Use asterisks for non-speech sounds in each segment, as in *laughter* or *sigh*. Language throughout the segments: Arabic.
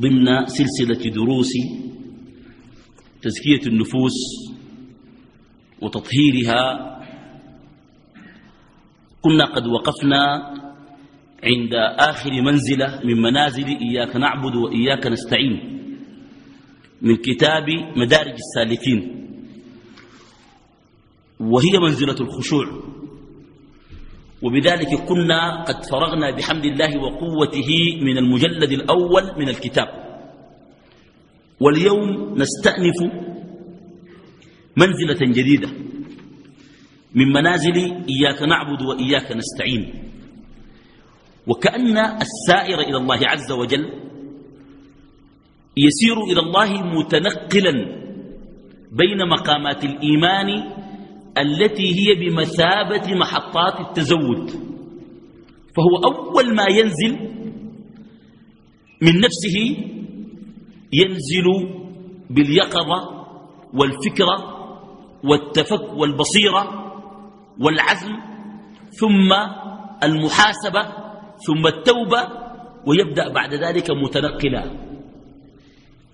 ضمن سلسلة دروس تزكية النفوس وتطهيرها كنا قد وقفنا عند آخر منزلة من منازل إياك نعبد وإياك نستعين من كتاب مدارج السالكين وهي منزلة الخشوع. وبذلك كنا قد فرغنا بحمد الله وقوته من المجلد الأول من الكتاب. واليوم نستأنف منزلة جديدة من منازل إياك نعبد وإياك نستعين. وكأن السائر إلى الله عز وجل يسير إلى الله متنقلا بين مقامات الإيمان التي هي بمثابة محطات التزود. فهو أول ما ينزل من نفسه ينزل باليقظة والفكرة والتفك والبصيرة والعزم ثم المحاسبة ثم التوبة ويبدأ بعد ذلك متنقلا.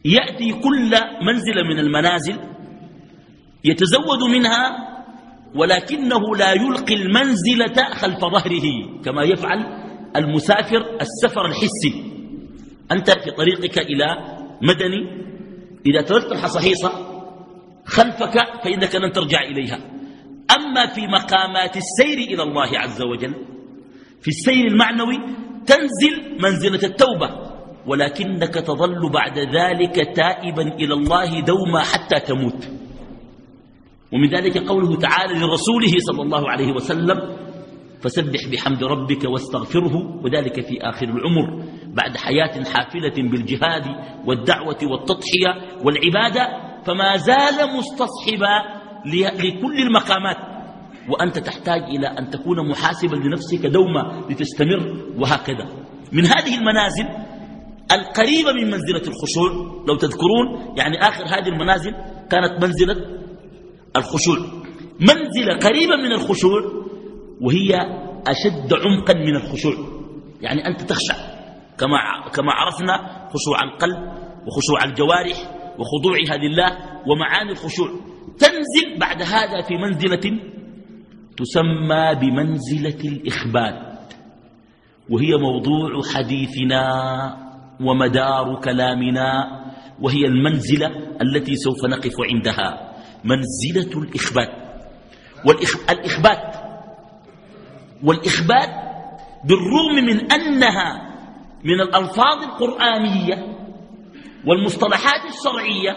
يأتي كل منزلة من المنازل يتزود منها ولكنه لا يلقي المنزلة خلف ظهره كما يفعل المسافر السفر الحسي. أنت في طريقك إلى مدني إذا تركت الحصحيصة خلفك فإنك لن ترجع إليها. أما في مقامات السير إلى الله عز وجل في السير المعنوي تنزل منزلة التوبة ولكنك تظل بعد ذلك تائبا إلى الله دوما حتى تموت. ومن ذلك قوله تعالى لرسوله صلى الله عليه وسلم فسبح بحمد ربك واستغفره وذلك في آخر العمر بعد حياة حافلة بالجهاد والدعوة والتضحية والعبادة فما زال مستصحبا لكل المقامات. وأنت تحتاج إلى أن تكون محاسبا لنفسك دوما لتستمر وهكذا. من هذه المنازل القريبة من منزلة الخشوع لو تذكرون يعني آخر هذه المنازل كانت منزلة الخشوع. منزلة قريبة من الخشوع وهي أشد عمقا من الخشوع. يعني أنت تخشع كما, كما عرفنا خشوع القلب وخشوع الجوارح وخضوعها لله ومعاني الخشوع. تنزل بعد هذا في منزلة تسمى بمنزلة الإخبات وهي موضوع حديثنا ومدار كلامنا وهي المنزلة التي سوف نقف عندها. منزلة الإخبات. والإخبات والإخبات بالرغم من أنها من الألفاظ القرآنية والمصطلحات الشرعية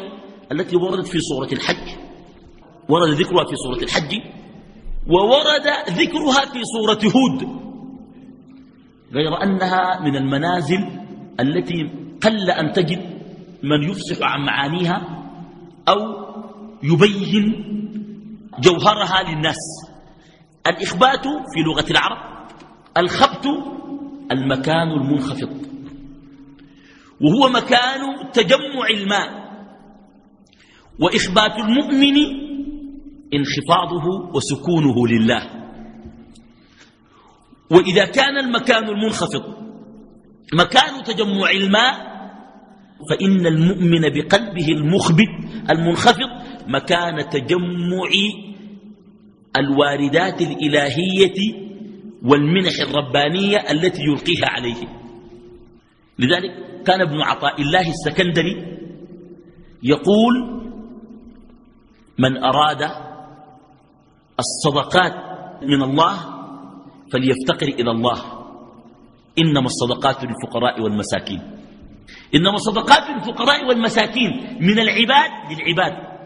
التي وردت في سورة الحج ورد ذكرها في سورة الحج وورد ذكرها في سورة هود غير أنها من المنازل التي قل أن تجد من يفصح عن معانيها أو يبين جوهرها للناس. الإخبات في لغة العرب الخبت المكان المنخفض وهو مكان تجمع الماء وإخبات المؤمن انخفاضه وسكونه لله. وإذا كان المكان المنخفض مكان تجمع الماء فإن المؤمن بقلبه المخبت المنخفض مكان تجمع الواردات الإلهية والمنح الربانية التي يلقيها عليه. لذلك كان ابن عطاء الله السكندري يقول من أراد الصدقات من الله فليفتقر إلى الله. إنما الصدقات للفقراء والمساكين. إنما الصدقات للفقراء والمساكين من العباد للعباد.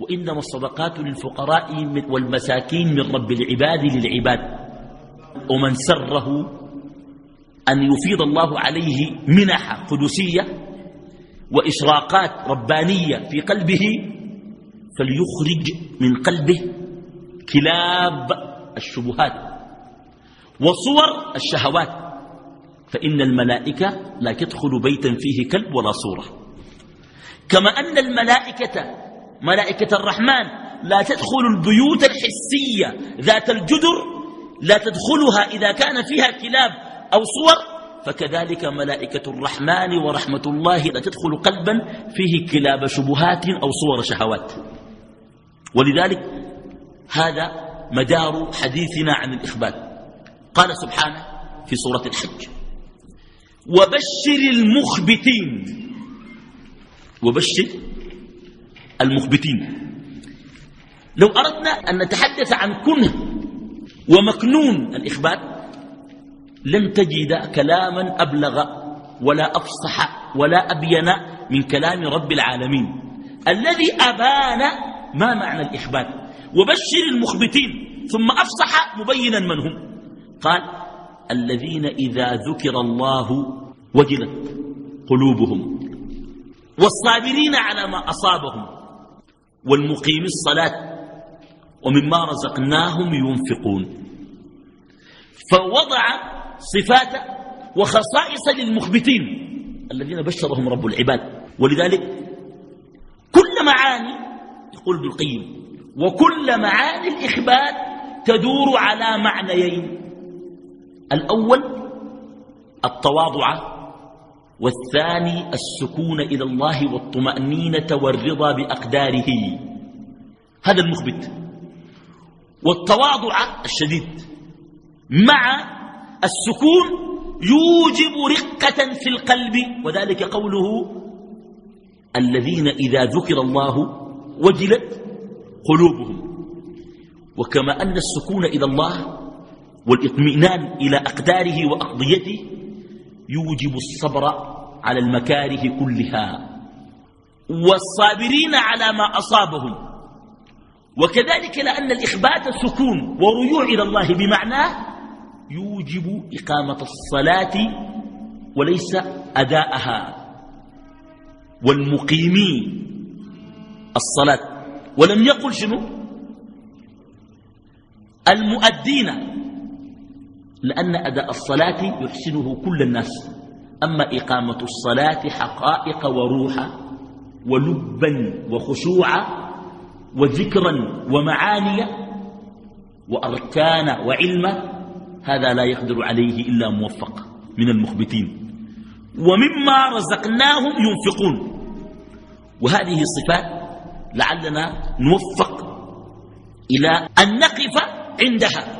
وإنما الصدقات للفقراء والمساكين من رب العباد للعباد. ومن سره أن يفيض الله عليه منح قدسية وإشراقات ربانية في قلبه فليخرج من قلبه كلاب الشبهات وصور الشهوات. فإن الملائكة لا تدخل بيتا فيه كلب ولا صورة. كما أن الملائكة ملائكة الرحمن لا تدخل البيوت الحسية ذات الجدر لا تدخلها إذا كان فيها كلاب أو صور. فكذلك ملائكة الرحمن ورحمة الله لا تدخل قلبا فيه كلاب شبهات أو صور شهوات. ولذلك هذا مدار حديثنا عن الإخبات قال سبحانه في سورة الحج وبشر المخبتين وبشر المخبتين. لو أردنا أن نتحدث عن كنه ومكنون الإخبات لن تجد كلاما أبلغ ولا أفصح ولا أبين من كلام رب العالمين. الذي أبان ما معنى الإخبات. وبشر المخبتين ثم أفصح مبينا من هم. قال الذين إذا ذكر الله وجلت قلوبهم والصابرين على ما أصابهم. والمقيم الصلاة. ومما رزقناهم ينفقون. فوضع صفات وخصائص للمخبتين الذين بشرهم رب العباد. ولذلك كل معاني يقول ابن القيم وكل معاني الإخبات تدور على معنيين. الأول التواضع والثاني السكون إلى الله والطمأنينة والرضا بأقداره. هذا المخبت. والتواضع الشديد. مع السكون يوجب رقة في القلب. وذلك قوله الذين إذا ذكر الله وجلت قلوبهم. وكما أن السكون إلى الله والإطمئنان إلى أقداره وأقضيته يوجب الصبر على المكاره كلها. والصابرين على ما أصابهم. وكذلك لأن الإخبات سكون ورجوع إلى الله بمعناه يوجب إقامة الصلاة وليس أداءها. والمقيمين الصلاة. ولم يقل شنو؟ المؤدين. لأن أداء الصلاة يحسنه كل الناس. أما إقامة الصلاة حقائق وروحا ولبا وخشوعا وذكرا ومعاني وأركان وعلما هذا لا يقدر عليه إلا موفق من المخبتين. ومما رزقناهم ينفقون. وهذه الصفات لعلنا نوفق إلى أن نقف عندها.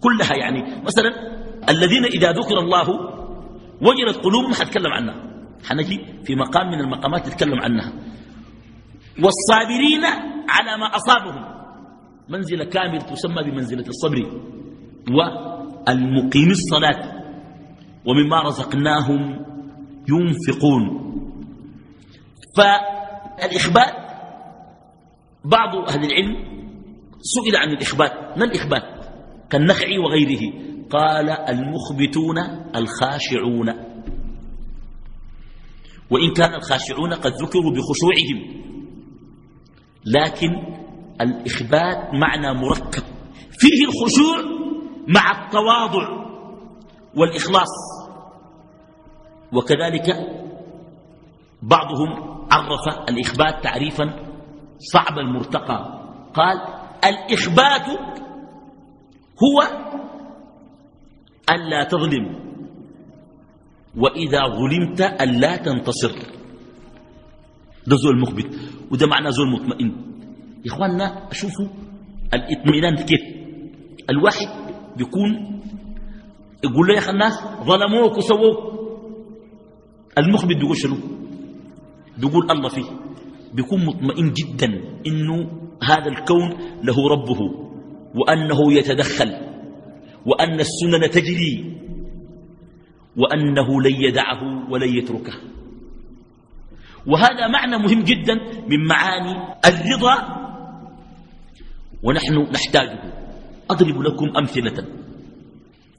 كلها يعني مثلا الذين إذا ذكر الله وجلت قلوبهم حتكلم عنها. حنجي في مقام من المقامات نتكلم عنها. والصابرين على ما أصابهم. منزلة كاملة تسمى بمنزلة الصبر. والمقيم الصلاة. ومما رزقناهم ينفقون. فالإخبات بعض أهل العلم سئل عن الإخبات. ما الإخبات؟ كالنخع وغيره. قال المخبتون الخاشعون. وإن كان الخاشعون قد ذكروا بخشوعهم. لكن الإخبات معنى مركب. فيه الخشوع مع التواضع والإخلاص. وكذلك بعضهم عرف الإخبات تعريفا صعب المرتقى. قال الإخبات هو ألا تظلم وإذا ظلمت ألا تنتصر. ده زول المخبت وده معنى زول مطمئن. يا إخواننا شوفوا الإطمئنان كيف؟ الواحد بيكون يقول له يا أخي الناس ظلموك وسووك. المخبت بيقول شنو؟ بيقول الله فيه. بيكون مطمئن جدا إنه هذا الكون له ربه. وأنه يتدخل وأن السنن تجري وأنه لن يدعه ولن يتركه. وهذا معنى مهم جدا من معاني الرضا ونحن نحتاجه. أضرب لكم أمثلة.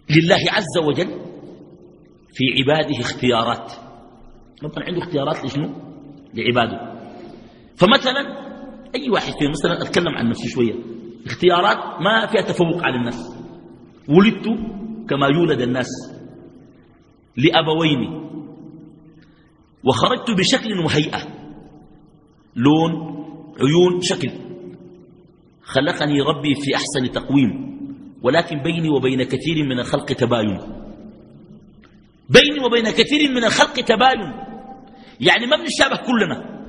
لله عز وجل في عباده اختيارات. ربنا عنده اختيارات لشنو؟ لعباده. فمثلا أي واحد فينا مثلا أتكلم عن نفسي شوية. اختيارات ما فيها تفوق على الناس. ولدت كما يولد الناس لأبوين. وخرجت بشكل وهيئة. لون عيون شكل. خلقني ربي في أحسن تقويم. ولكن بيني وبين كثير من الخلق تباين. بيني وبين كثير من الخلق تباين. يعني ما بنشابه كلنا.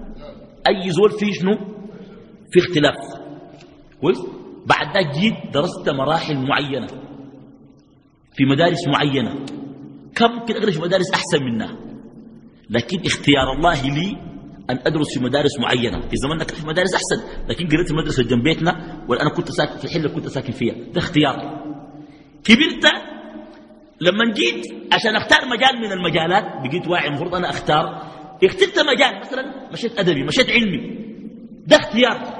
أي زول فيه شنو؟ في اختلاف. كويس؟ بعد ذلك جيت درست مراحل معينة في مدارس معينة. كم ممكن أقرأ في مدارس أحسن منها؟ لكن اختيار الله لي أن أدرس في مدارس معينة. في زماننا كنت في مدارس أحسن لكن قريت المدرسة جنب بيتنا وأنا كنت ساكن في الحلة كنت ساكن فيها. ده اختيار. كبرت لما جيت عشان أختار مجال من المجالات بقيت واعي المفروض أنا أختار. اخترت مجال مثلا مشيت أدبي مشيت علمي. ده اختيار.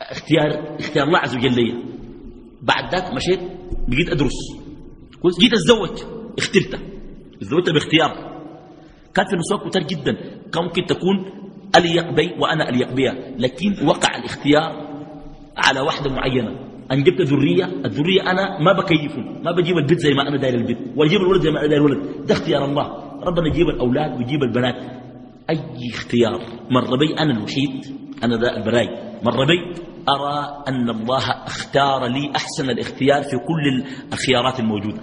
اختيار اختيار الله عز وجل لي بعد ذاك مشيت بقيت أدرس. كويس. جيت أتزوج اخترت. تزوجت باختيار. كانت في المستوى كتير جدا. كان ممكن تكون أليق بي وأنا أليق بها لكن وقع الاختيار على واحدة معينة. أن جبت ذرية الذرية أنا ما بكيفهم. ما بجيب البيت زي ما أنا داير البيت. وأجيب الولد زي ما أنا داير الولد. ده اختيار الله. ربنا يجيب الأولاد ويجيب البنات. أي اختيار؟ مر بي أنا الوحيد. أنا ذا البراي. مر بي. أرى أن الله اختار لي أحسن الاختيار في كل الخيارات الموجودة.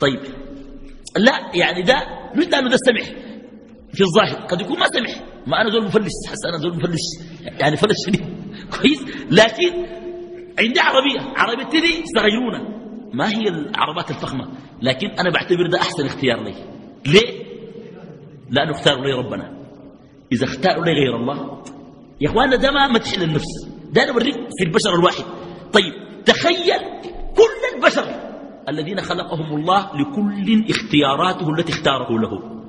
طيب لا يعني ده مش ده ده سمح. في الظاهر قد يكون ما سمح. ما أنا زول مفلس حس أنا زول مفلس يعني فلس شديد *laughs* كويس؟ لكن عندي عربية. عربيتي دي صغيرونة. ما هي العربات الفخمة؟ لكن أنا بعتبر ده أحسن اختيار لي. ليه؟ لأنه اختار لي ربنا. إذا اختاروا لي غير الله يا اخوانا ده ما مدح للنفس ده أنا اوريك في البشر الواحد. طيب تخيل كل البشر الذين خلقهم الله لكل اختياراته التي اختاره له.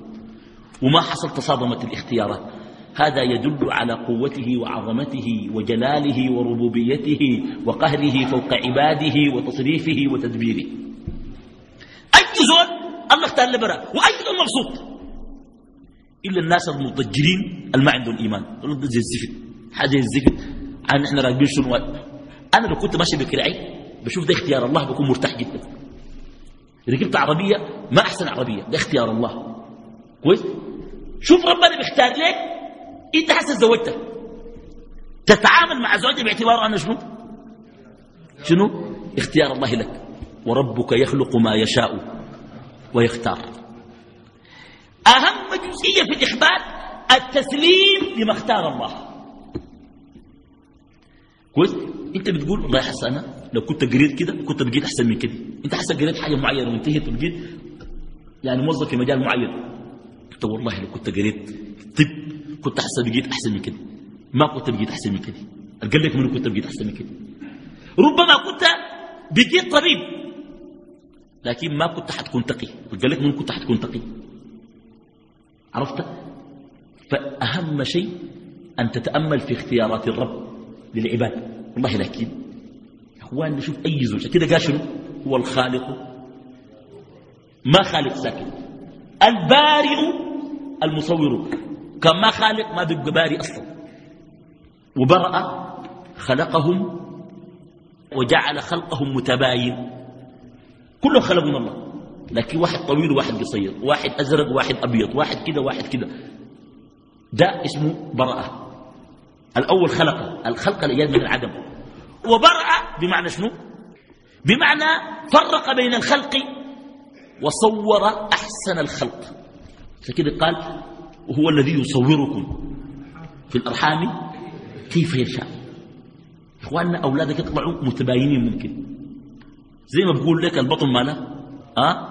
وما حصل تصادمت الاختيارات. هذا يدل على قوته وعظمته وجلاله وربوبيته وقهره فوق عباده وتصريفه وتدبيره. أي زول الله اختار لبرا. وأي زول مبسوط. إلا الناس المضجرين اللي ما عندهم إيمان. زي الزفت. حاجة الزفت. عن إحنا راكبين شنو؟ أنا لو كنت ماشي بكراعي بشوف ده اختيار الله بكون مرتاح جدا. ركبت عربية ما أحسن عربية. ده اختيار الله. كويس؟ شوف ربنا بيختار لك أنت حسن زوجتك. تتعامل مع زوجتك باعتبار أنا شنو؟ شنو؟ اختيار الله لك. وربك يخلق ما يشاء ويختار. أهم جزئية في الإخبار التسليم لما اختار الله. كويس أنت بتقول والله حسن أنا لو كنت قريت كده كنت بقيت أحسن من كده. أنت حسن قريت حاجة معينة وانتهيت وبقيت يعني موظف في مجال معين. انت والله لو كنت قريت طب كنت أحسن بقيت أحسن من كده. ما كنت بقيت أحسن من كده. قال لك منو كنت بقيت أحسن من كده. ربما كنت بقيت طبيب لكن ما كنت حتكون تقي. قال لك منو كنت حتكون تقي. عرفت؟ فأهم شيء أن تتأمل في اختيارات الرب للعباد. والله لكن يا إخوان نشوف أي زوجة. كده قال شنو؟ هو الخالق. ما خالق ساكن. البارئ المصور. كان ما خالق ما بيبقى بارئ أصلا. وبرأ خلقهم وجعل خلقهم متباين. كلهم خلقوا من الله. لكن واحد طويل وواحد قصير واحد أزرق وواحد أبيض واحد كده واحد كده ده اسمه براءة. الأول خلق الخلق الإيجاد من العدم. وبرأ بمعنى شنو؟ بمعنى فرق بين الخلق وصور أحسن الخلق. فكده قال وهو الذي يصوركم في الأرحام كيف يشاء. إخواننا أولادك يطلعوا متباينين ممكن. زي ما بقول لك البطن ماله؟ أه؟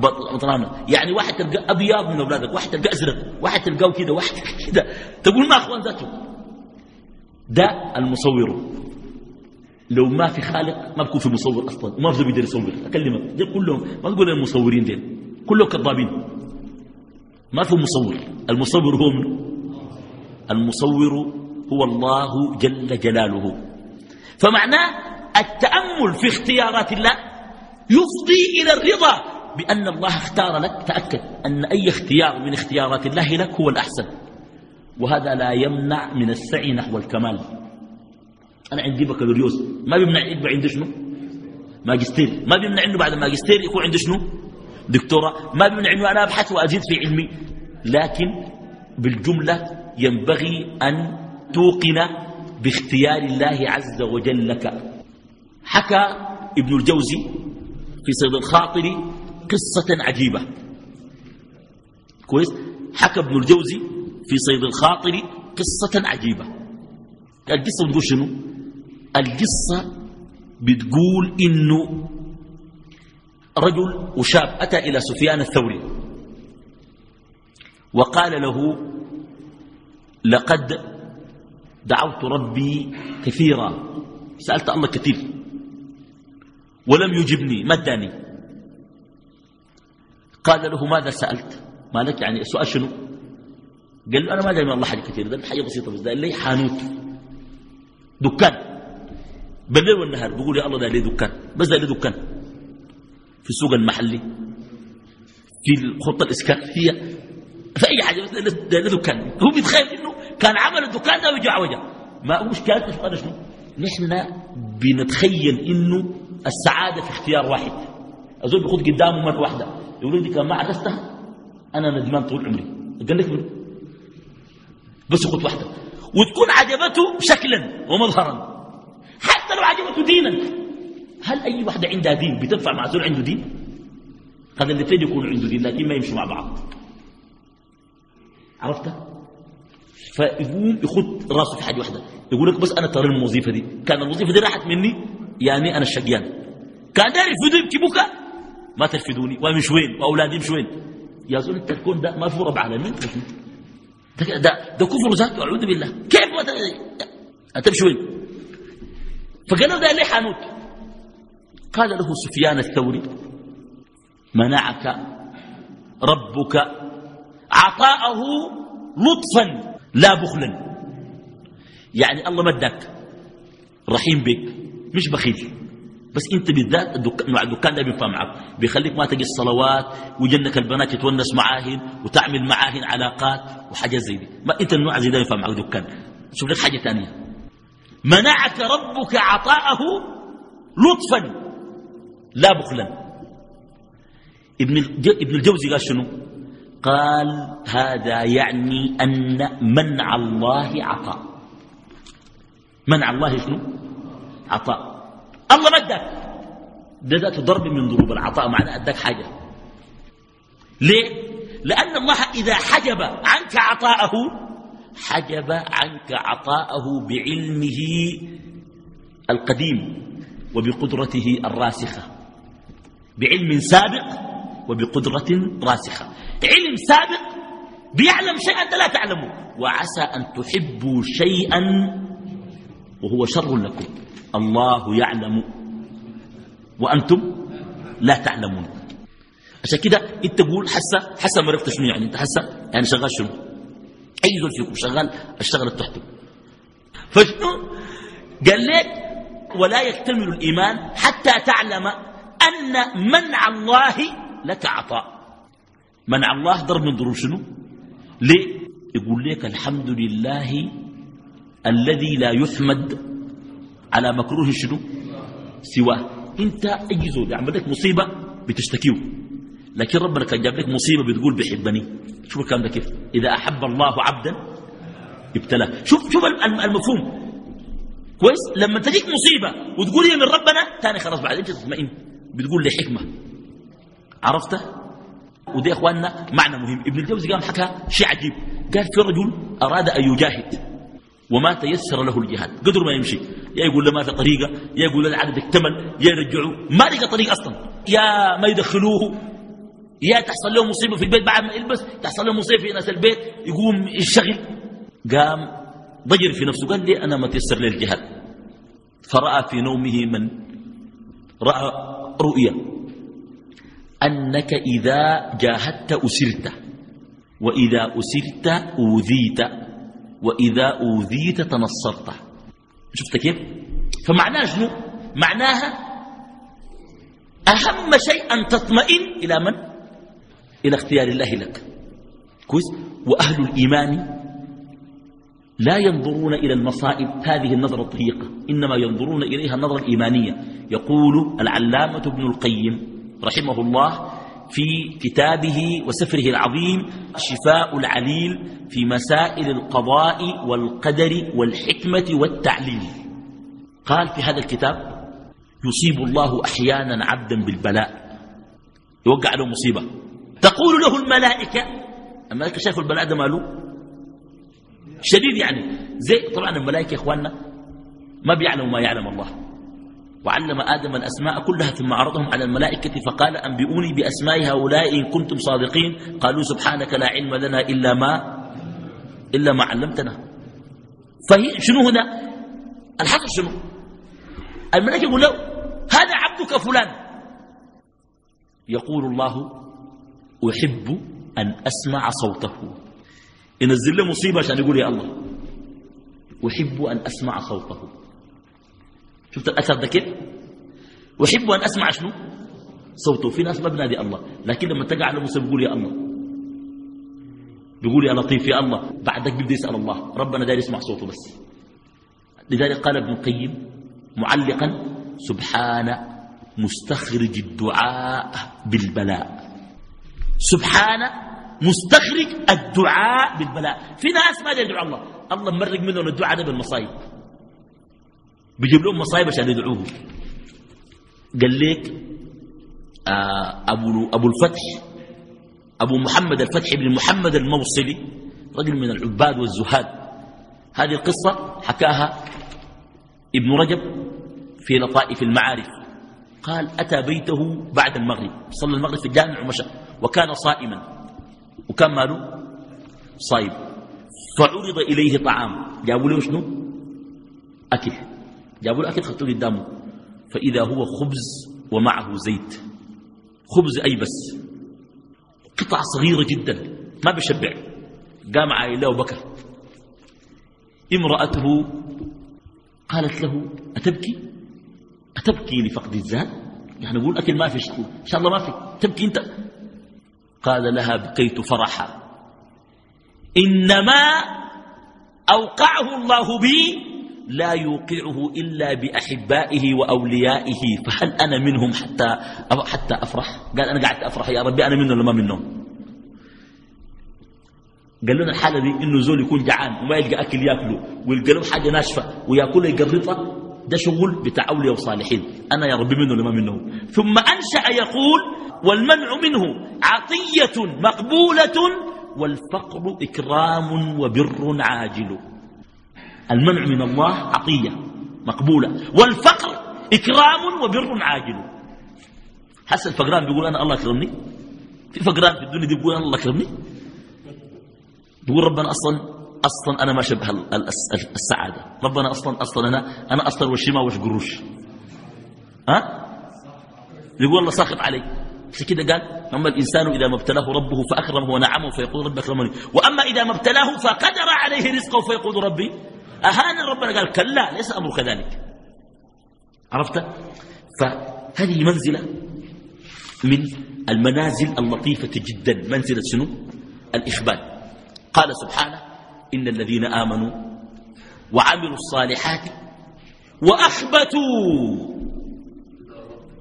بطلانه يعني واحد تلقى أبيض من أولادك واحد تلقى أزرق واحد تلقاه كده واحد كده تقول ما أخوان ذاته ده المصور. لو ما في خالق ما بكون في مصور أصلا وما في بيقدر يصور. أكلمك. دي كلهم ما تقول المصورين دي. كلهم كذابين. ما في مصور. المصور هو من؟ المصور هو الله جل جلاله. فمعناه التأمل في اختيارات الله يفضي إلى الرضا. بأن الله اختار لك تأكد أن أي اختيار من اختيارات الله لك هو الأحسن. وهذا لا يمنع من السعي نحو الكمال. أنا عندي بكالوريوس. ما بيمنع يبقى عندي شنو؟ ماجستير. ما بيمنع إنه بعد ماجستير يكون عندي شنو؟ دكتوراه. ما بيمنع إنه أنا أبحث وأزيد في علمي. لكن بالجملة ينبغي أن توقن باختيار الله عز وجل لك. حكى ابن الجوزي في صيد الخاطر قصة عجيبة. كويس؟ حكى ابن الجوزي في صيد الخاطر قصة عجيبة. القصة بتقول شنو؟ القصة بتقول إنه رجل وشاب أتى إلى سفيان الثوري وقال له لقد دعوت ربي كثيرا. سألت الله كثير. ولم يجبني. ما اداني؟ قال له ماذا سألت؟ ما لك يعني السؤال شنو؟ قال له أنا ما دعي من الله حاجة كثير ده حاجة بسيطة بس ده لي حانوت. دكان. بالليل والنهار بيقول يا الله ده لي دكان؟ بس ده لي دكان؟ في السوق المحلي في الخطة الإسكافية في أي حاجة بس ده لي دكان. هو بيتخيل إنه كان عمل الدكان ده ويجي عوجة ما هو سؤال شنو؟ نحن بنتخيل إنه السعادة في اختيار واحد. أزول بيخد قدامه مرة واحدة. يقول لي كان ما عكستها أنا ندمان طول عمري. قال لك بس يخد واحدة. وتكون عجبته شكلا ومظهرا. حتى لو عجبته دينا. هل أي واحدة عندها دين بتنفع مع زول عنده دين؟ هذا اللي تجي يكون عنده دين لكن ما يمشوا مع بعض. عرفت؟ فيقوم يخد راسه في حاجة واحدة. يقول لك بس أنا ترى الوظيفة دي. كان الوظيفة دي راحت مني؟ يعني أنا الشقيان. كان داري يفيدوا يبكي بكى ما ترفدوني ومش وين وأولادي مش وين. يا زول أنت الكون ده ما في رب عالمين ده, ده, ده كفر ذاته أعوذ بالله. كيف ما مش وين؟ فقال له ده ليه حانوت؟ قال له سفيان الثوري منعك ربك عطاءه لطفا لا بخلا. يعني الله مدك رحيم بك مش بخيل. بس انت بالذات مع الدكان ده بينفع معك. بيخليك ما تجي الصلوات وجنك البنات تتونس معاهن وتعمل معاهن علاقات وحاجات زي دي. ما انت النوع زي ده ينفع معك دكان. شوف لك حاجة ثانية منعك ربك عطاءه لطفا لا بخلا. ابن ابن الجوزي قال شنو؟ قال هذا يعني أن منع الله عطاء. منع الله شنو؟ عطاء. الله ما اداك ضرب من ضروب العطاء معناه أداك حاجة. ليه؟ لأن الله إذا حجب عنك عطاءه حجب عنك عطاءه بعلمه القديم وبقدرته الراسخة. بعلم سابق وبقدرة راسخة. علم سابق بيعلم شيئا أنت لا تعلمه. وعسى أن تحبوا شيئا وهو شر لكم. الله يعلم. وأنتم لا تعلمون. عشان كده انت تقول حسا حسا ما عرفت شنو يعني. انت حسا يعني شغال شنو؟ أي زول فيكم شغال اشتغل تحته. فشنو؟ قال لك ولا يكتمل الإيمان حتى تعلم أن منع الله لك عطاء منع الله ضرب من ضروب شنو؟ ليه؟ يقول لك الحمد لله الذي لا يحمد على مكروه شنو؟ سواه. انت أي زول يعمل لك مصيبة بتشتكيه. لكن ربنا كان جاب لك مصيبة بتقول بيحبني شوف الكلام ده كيف. إذا أحب الله عبدا ابتلاه. شوف شوف المفهوم. كويس؟ لما تجيك مصيبة وتقول هي من ربنا تاني خلاص بعد انت تطمئن بتقول لي حكمة. عرفته ودي إخواننا معنى مهم. ابن الجوزي قام حكى شيء عجيب. قال في رجل أراد أن يجاهد وما تيسر له الجهاد. قدر ما يمشي. يا يقول له ما في طريقة يا يقول له العدد اكتمل يا يرجعوه ما لقى طريق أصلا. يا ما يدخلوه. يا تحصل له مصيبة في البيت بعد ما يلبس تحصل له مصيبة في ناس البيت يقوم يشتغل. قام ضجر في نفسه قال لي أنا ما تيسر لي الجهاد. فرأى في نومه من رأى رؤيا أنك إذا جاهدت أسرت وإذا أسرت أوذيت وإذا أوذيت تنصرت. شفت كيف؟ فمعناها شنو؟ معناها أهم شيء أن تطمئن إلى من؟ إلى اختيار الله لك. كويس؟ وأهل الإيمان لا ينظرون إلى المصائب هذه النظرة الضيقة. إنما ينظرون إليها النظرة الإيمانية. يقول العلامة ابن القيم رحمه الله في كتابه وسفره العظيم شفاء العليل في مسائل القضاء والقدر والحكمة والتعليل. قال في هذا الكتاب يصيب الله أحيانا عبدا بالبلاء. يوقع له مصيبة. تقول له الملائكة الملائكة شافوا البلاء ده ماله؟ شديد يعني. زي طبعا الملائكة إخواننا ما بيعلموا ما يعلم الله. وعلم آدم الأسماء كلها ثم عرضهم على الملائكة فقال أنبئوني بأسماء هؤلاء إن كنتم صادقين. قالوا سبحانك لا علم لنا إلا ما إلا ما علمتنا. فهي شنو هنا؟ الحق شنو؟ الملائكة يقول له هذا عبدك فلان. يقول الله أحب أن أسمع صوته. ينزل له مصيبة عشان يقول يا الله أحب أن أسمع صوته. شفت الأثر ده كيف أحب أن أسمع شنو؟ صوته. في ناس ما بنادي الله لكن لما تقع على مصيبة بيقول يا الله. بيقول يا لطيف يا الله. بعدك بيبدا يسأل الله. ربنا داير يسمع صوته بس. لذلك قال ابن القيم معلقا سبحان مستخرج الدعاء بالبلاء. سبحان مستخرج الدعاء بالبلاء. في ناس ما يدعو الله. الله مرق منهم الدعاء ده بالمصايب. بيجيب لهم مصايب عشان يدعوه. قال لك آه أبو, أبو الفتح أبو محمد الفتح بن محمد الموصلي رجل من العباد والزهاد. هذه القصة حكاها ابن رجب في لطائف المعارف. قال أتى بيته بعد المغرب. صلى المغرب في الجامع ومشى وكان صائما. وكان ماله؟ صايم. فعرض إليه طعام. جابوا له شنو؟ أكل. جابوا له أكل خطوه قدامه فإذا هو خبز ومعه زيت. خبز أي بس. قطعة صغيرة جدا ما بيشبع قام عائلة وبكى. امرأته قالت له أتبكي؟ أتبكي لفقد الزاد يعني نقول أكل ما في إن شاء الله ما في. تبكي أنت. قال لها بكيت فرحا. إنما أوقعه الله بي لا يوقعه إلا بأحبائه وأوليائه. فهل أنا منهم حتى حتى أفرح؟ قال أنا قعدت أفرح يا ربي أنا منهم ولا ما منهم؟ قال لنا الحالة دي إنه زول يكون جعان وما يلقى أكل يأكله ويلقى له حاجة ناشفة وياكلها يقرطها ده شغل بتاع أولياء وصالحين. أنا يا ربي منه ولا ما منهم؟ ثم أنشأ يقول والمنع منه عطية مقبولة والفقر إكرام وبر عاجل. المنع من الله عطية مقبولة. والفقر إكرام وبر عاجل. حسن الفقران بيقول أنا الله أكرمني في فقران في الدنيا بيقول أنا الله أكرمني بيقول ربنا أصلا أصلا أنا ما شبه السعادة. ربنا أصلا أصلا أنا أنا أصلا وش ما وش قروش. ها؟ يقول الله ساخط علي. عشان كده قال أما الإنسان إذا ما ابتلاه ربه فأكرمه ونعمه فيقول ربي أكرمني. وأما إذا ما ابتلاه فقدر عليه رزقه فيقول ربي أهان ربنا قال كلا ليس أمر كذلك عرفت؟ فهذه منزلة من المنازل اللطيفة جدا. منزلة شنو؟ الإخبات قال سبحانه إن الذين آمنوا وعملوا الصالحات وأخبتوا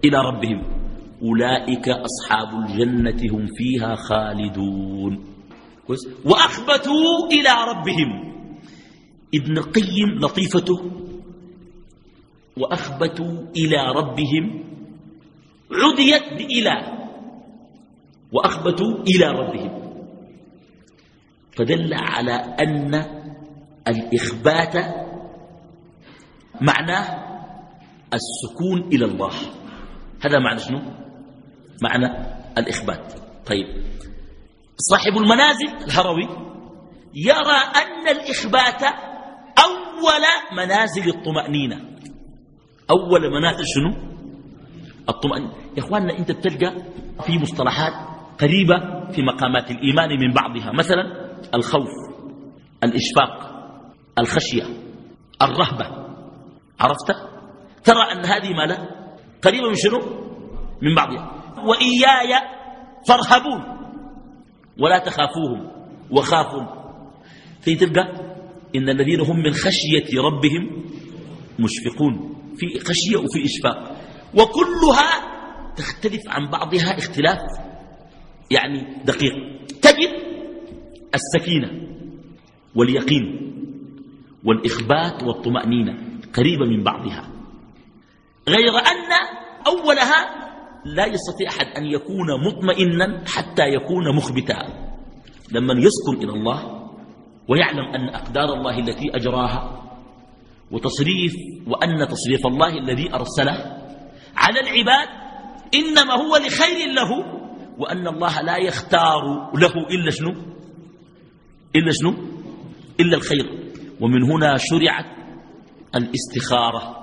إلى ربهم أولئك أصحاب الجنة هم فيها خالدون. وأخبتوا إلى ربهم. ابن القيم لطيفته وأخبتوا إلى ربهم عديت بإله وأخبتوا إلى ربهم فدل على أن الإخبات معناه السكون إلى الله. هذا معنى شنو؟ معنى الإخبات. طيب. صاحب المنازل الهروي يرى أن الإخبات أول منازل الطمأنينة. أول منازل شنو؟ الطمأنينة. يا إخواننا أنت بتلقى في مصطلحات قريبة في مقامات الإيمان من بعضها. مثلا الخوف الإشفاق الخشية الرهبة. عرفت؟ ترى أن هذه ما لا قريبة من شنو؟ من بعضها. وإياي فارهبون ولا تخافوهم وخافون. في تلقى إن الذين هم من خشية ربهم مشفقون. في خشية وفي إشفاق. وكلها تختلف عن بعضها اختلاف يعني دقيق. تجد السكينة واليقين والإخبات والطمأنينة قريبة من بعضها. غير أن أولها لا يستطيع أحد أن يكون مطمئنا حتى يكون مخبتا. لما يسكن إلى الله ويعلم أن أقدار الله التي أجراها وتصريف وأن تصريف الله الذي أرسله على العباد إنما هو لخير له وأن الله لا يختار له إلا شنو؟ إلا شنو؟ إلا الخير. ومن هنا شرعت الاستخارة.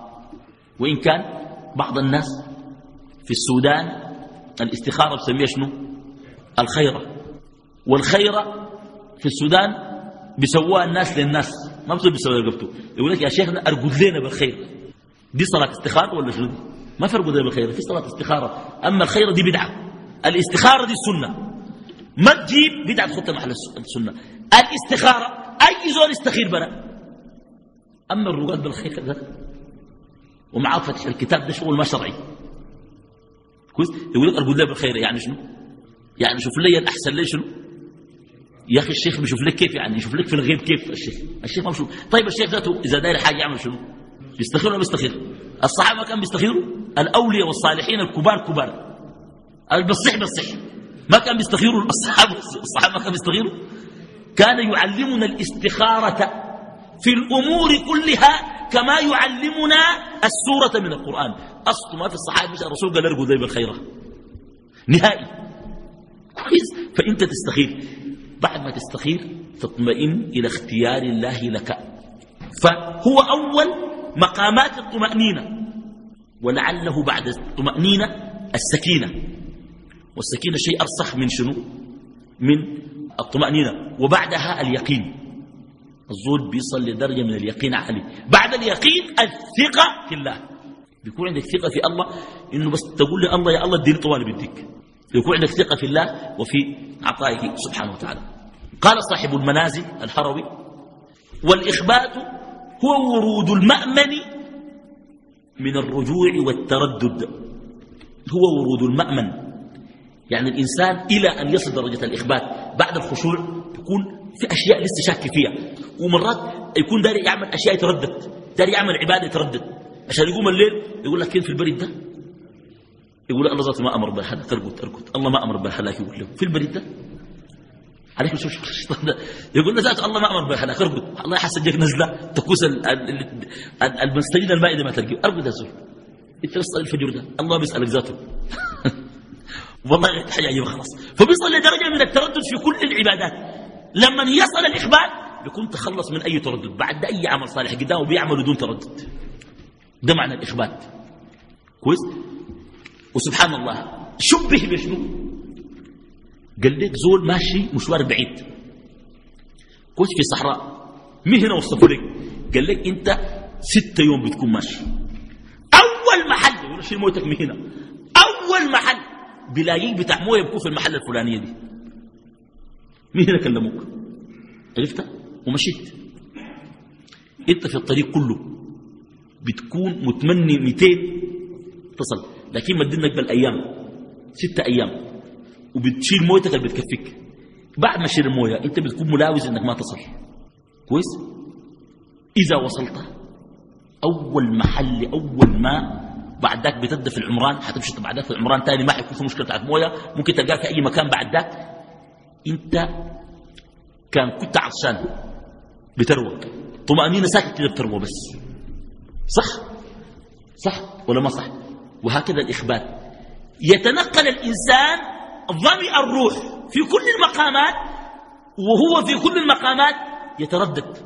وإن كان بعض الناس في السودان الاستخارة بسميها شنو؟ الخيرة. والخيرة في السودان بيسووها الناس للناس. ما بيسووا بيسووها رقبته يقول لك يا شيخنا ارقد لنا بالخير. دي صلاة استخارة ولا شنو؟ ما في ارقد لنا بالخير في صلاة استخارة. أما الخيرة دي بدعة. الاستخارة دي السنة ما تجيب بدعة تحطها محل السنة. الاستخارة أي زول يستخير بنا أما الرقاد بالخير ده ومعاه فتح الكتاب ده شغل ما شرعي. كويس؟ يقول لك ارقد لنا بالخير يعني شنو؟ يعني شوف لي الأحسن لي شنو؟ يا أخي الشيخ بيشوف لك كيف يعني يشوف لك في الغيب كيف الشيخ؟ الشيخ ما بيشوف. طيب الشيخ ذاته إذا داير حاجة يعمل شنو؟ بيستخير ولا بيستخير؟ الصحابة كان بيستخيروا؟ الأولياء والصالحين الكبار كبار. البصيح بصيح. ما كان بيستخيروا؟ الصحابة الصحابة كان بيستخيروا. كان يعلمنا الاستخارة في الأمور كلها كما يعلمنا السورة من القرآن. أصل ما في الصحابة الرسول قال ارقوا ذي بالخيرة. نهائي. كويس. فأنت تستخير. بعد ما تستخير تطمئن إلى اختيار الله لك. فهو أول مقامات الطمأنينة. ولعله بعد الطمأنينة السكينة. والسكينة شيء أرسخ من شنو؟ من الطمأنينة. وبعدها اليقين. الزول بيصل لدرجة من اليقين عالي. بعد اليقين الثقة في الله. بيكون عندك ثقة في الله إنه بس تقول لي الله يا الله اديني طوال بديك. يكون عندك ثقة في الله وفي عطائه سبحانه وتعالى. قال صاحب المنازل الحروي والإخبات هو ورود المأمن من الرجوع والتردد. هو ورود المأمن. يعني الإنسان إلى أن يصل درجة الإخبات بعد الخشوع يكون في أشياء لسه شاك فيها. ومرات يكون داري يعمل أشياء يتردد داري يعمل عبادة يتردد. عشان يقوم الليل يقول لك كيف في البرد ده؟ يقول الله ذاته ما أمر بالحلاك ارقد ارقد الله ما أمر بالحلاك يقول له. في البرد ده؟ عليك شوف الشيطان ده؟ يقول ذاته الله ما أمر بالحلاك ارقد الله يحسن جاك نزلة. تكوس المستجد الماء ما تلقيه. أرقد يا زول أنت تصلي الفجر ده؟ الله بيسألك ذاته. *laughs* والله حاجة عجيبة خلاص. فبيصل لدرجة من التردد في كل العبادات. لما يصل الإخبار بيكون تخلص من أي تردد. بعد أي عمل صالح قدامه بيعمل بدون تردد. ده معنى الإخبات كويس؟ وسبحان الله شبه بشنو؟ قال لك زول ماشي مشوار بعيد. كويس في صحراء مين هنا وصفوا لك. قال لك انت ستة يوم بتكون ماشي. أول محل يقول شيل موتك من هنا أول محل بلاقيك بتاع موية بكون في المحل الفلانية دي. مين هنا كلموك. عرفت؟ ومشيت. انت في الطريق كله بتكون متمني 200 تصل لكن مدينك بالأيام ستة أيام. وبتشيل مويتك اللي بتكفيك. بعد ما تشيل الموية أنت بتكون ملاوز إنك ما تصل. كويس؟ إذا وصلت أول محل أول ما بعد ذاك بتبدا في العمران حتمشي بعد ذاك في العمران ثاني ما حيكون في مشكلة بتاعت مويه ممكن تلقاها في أي مكان بعد ذاك أنت كان كنت عطشان بتروق. طمأنينة ساكت كده بتروى بس. صح؟ صح ولا ما صح؟ وهكذا الإخبات يتنقل الإنسان ظمئ الروح في كل المقامات وهو في كل المقامات يتردد.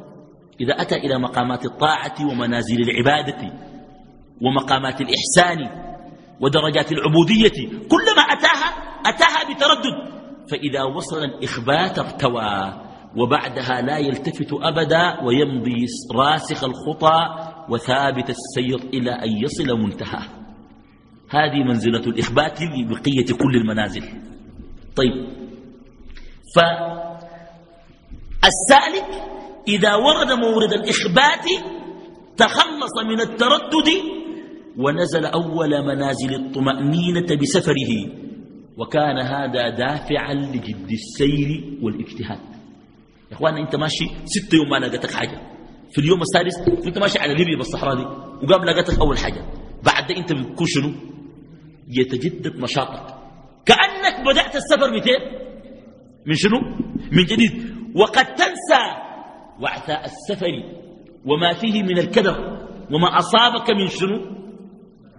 إذا أتى إلى مقامات الطاعة ومنازل العبادة ومقامات الإحسان ودرجات العبودية كلما أتاها أتاها بتردد. فإذا وصل الإخبات ارتوى وبعدها لا يلتفت أبدا ويمضي راسخ الخطى وثابت السير إلى أن يصل منتهاه. هذه منزلة الإخبات لبقية كل المنازل. طيب. فالسالك إذا ورد مورد الإخبات تخلص من التردد ونزل أول منازل الطمأنينة بسفره وكان هذا دافعا لجد السير والاجتهاد. يا اخوانا أنت ماشي ستة يوم ما لقيتك حاجة. في اليوم السادس أنت ماشي على ليبيا بالصحراء دي وقام لقيتك أول حاجة. بعد ده أنت بتكون شنو؟ يتجدد نشاطك. كأنك بدأت السفر متين من شنو؟ من جديد. وقد تنسى وعثاء السفر وما فيه من الكدر وما أصابك من شنو؟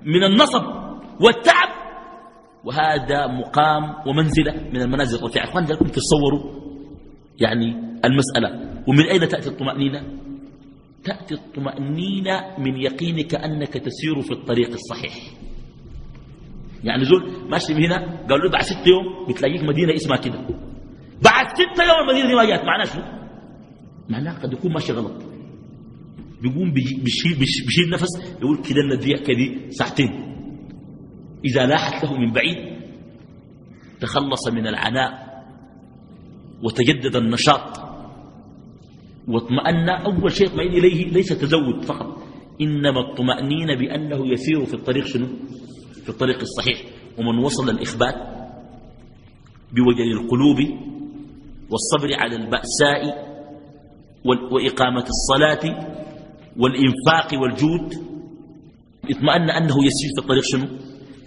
من النصب والتعب. وهذا مقام ومنزلة من المنازل. الرفيعة أخوان لكم تصوروا يعني المسألة ومن أين تأتي الطمأنينة؟ تأتي الطمأنينة من يقينك أنك تسير في الطريق الصحيح. يعني زول ماشي من هنا قالوا له بعد ست يوم بتلاقيك مدينة اسمها كده. بعد ستة يوم المدينة دي ما جات. معناه شنو؟ معناه قد يكون ماشي غلط. بيقوم بيشيل, بيشيل نفس يقول كده الذي كذي ساعتين. إذا لاحت له من بعيد تخلص من العناء وتجدد النشاط. واطمأن أول شيء يطمئن إليه ليس تزود فقط. إنما الطمأنين بأنه يسير في الطريق شنو؟ في الطريق الصحيح ومن وصل الإخبات بوجل القلوب والصبر على البأساء وإقامة الصلاة والإنفاق والجود. اطمأن أنه يسير في الطريق شنو؟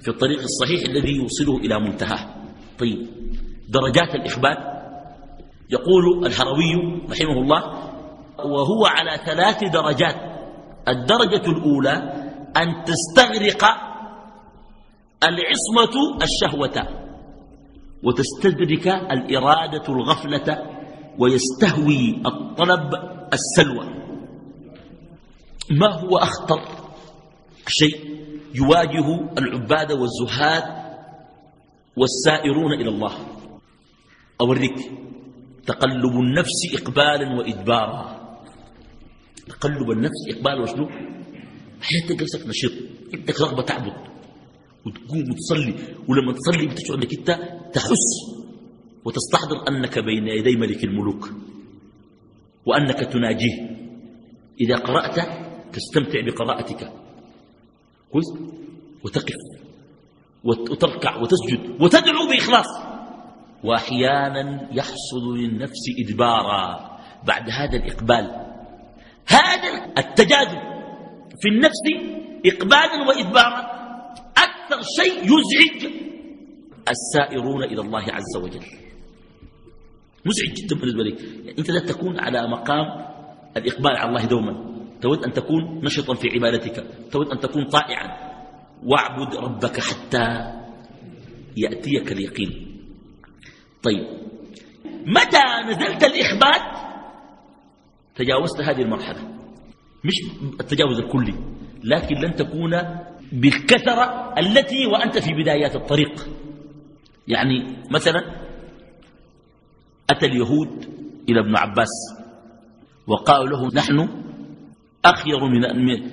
في الطريق الصحيح الذي يوصله إلى منتهاه. طيب درجات الإخبات يقول الحروي رحمه الله وهو على ثلاث درجات الدرجة الأولى أن تستغرق العصمة الشهوة وتستدرك الإرادة الغفلة ويستهوي الطلب السلوى. ما هو أخطر شيء يواجه العباد والزهاد والسائرون إلى الله؟ أوريك تقلب النفس إقبالا وإدبارا. تقلب النفس إقبالا وشنو؟ حياتك نفسك نشيط. عندك رغبة تعبد. وتقوم وتصلي ولما تصلي بتشعر انك انت؟ تحس وتستحضر أنك بين يدي ملك الملوك وأنك تناجيه. إذا قرأت تستمتع بقراءتك. كويس؟ وتقف وتركع وتسجد وتدعو بإخلاص. وأحيانا يحصل للنفس إدبارا بعد هذا الإقبال. هذا التجاذب في النفس إقبالا وإدبارا. أكثر شيء يزعج السائرون إلى الله عز وجل. مزعج جدا بالنسبة لك يعني أنت لا تكون على مقام الإقبال على الله دوما. تود أن تكون نشطا في عبادتك. تود أن تكون طائعا. واعبد ربك حتى يأتيك اليقين. طيب متى نزلت الإخبات؟ تجاوزت هذه المرحلة. مش التجاوز الكلي لكن لن تكون بالكثرة التي وأنت في بدايات الطريق. يعني مثلا أتى اليهود إلى ابن عباس وقالوا له نحن أخير من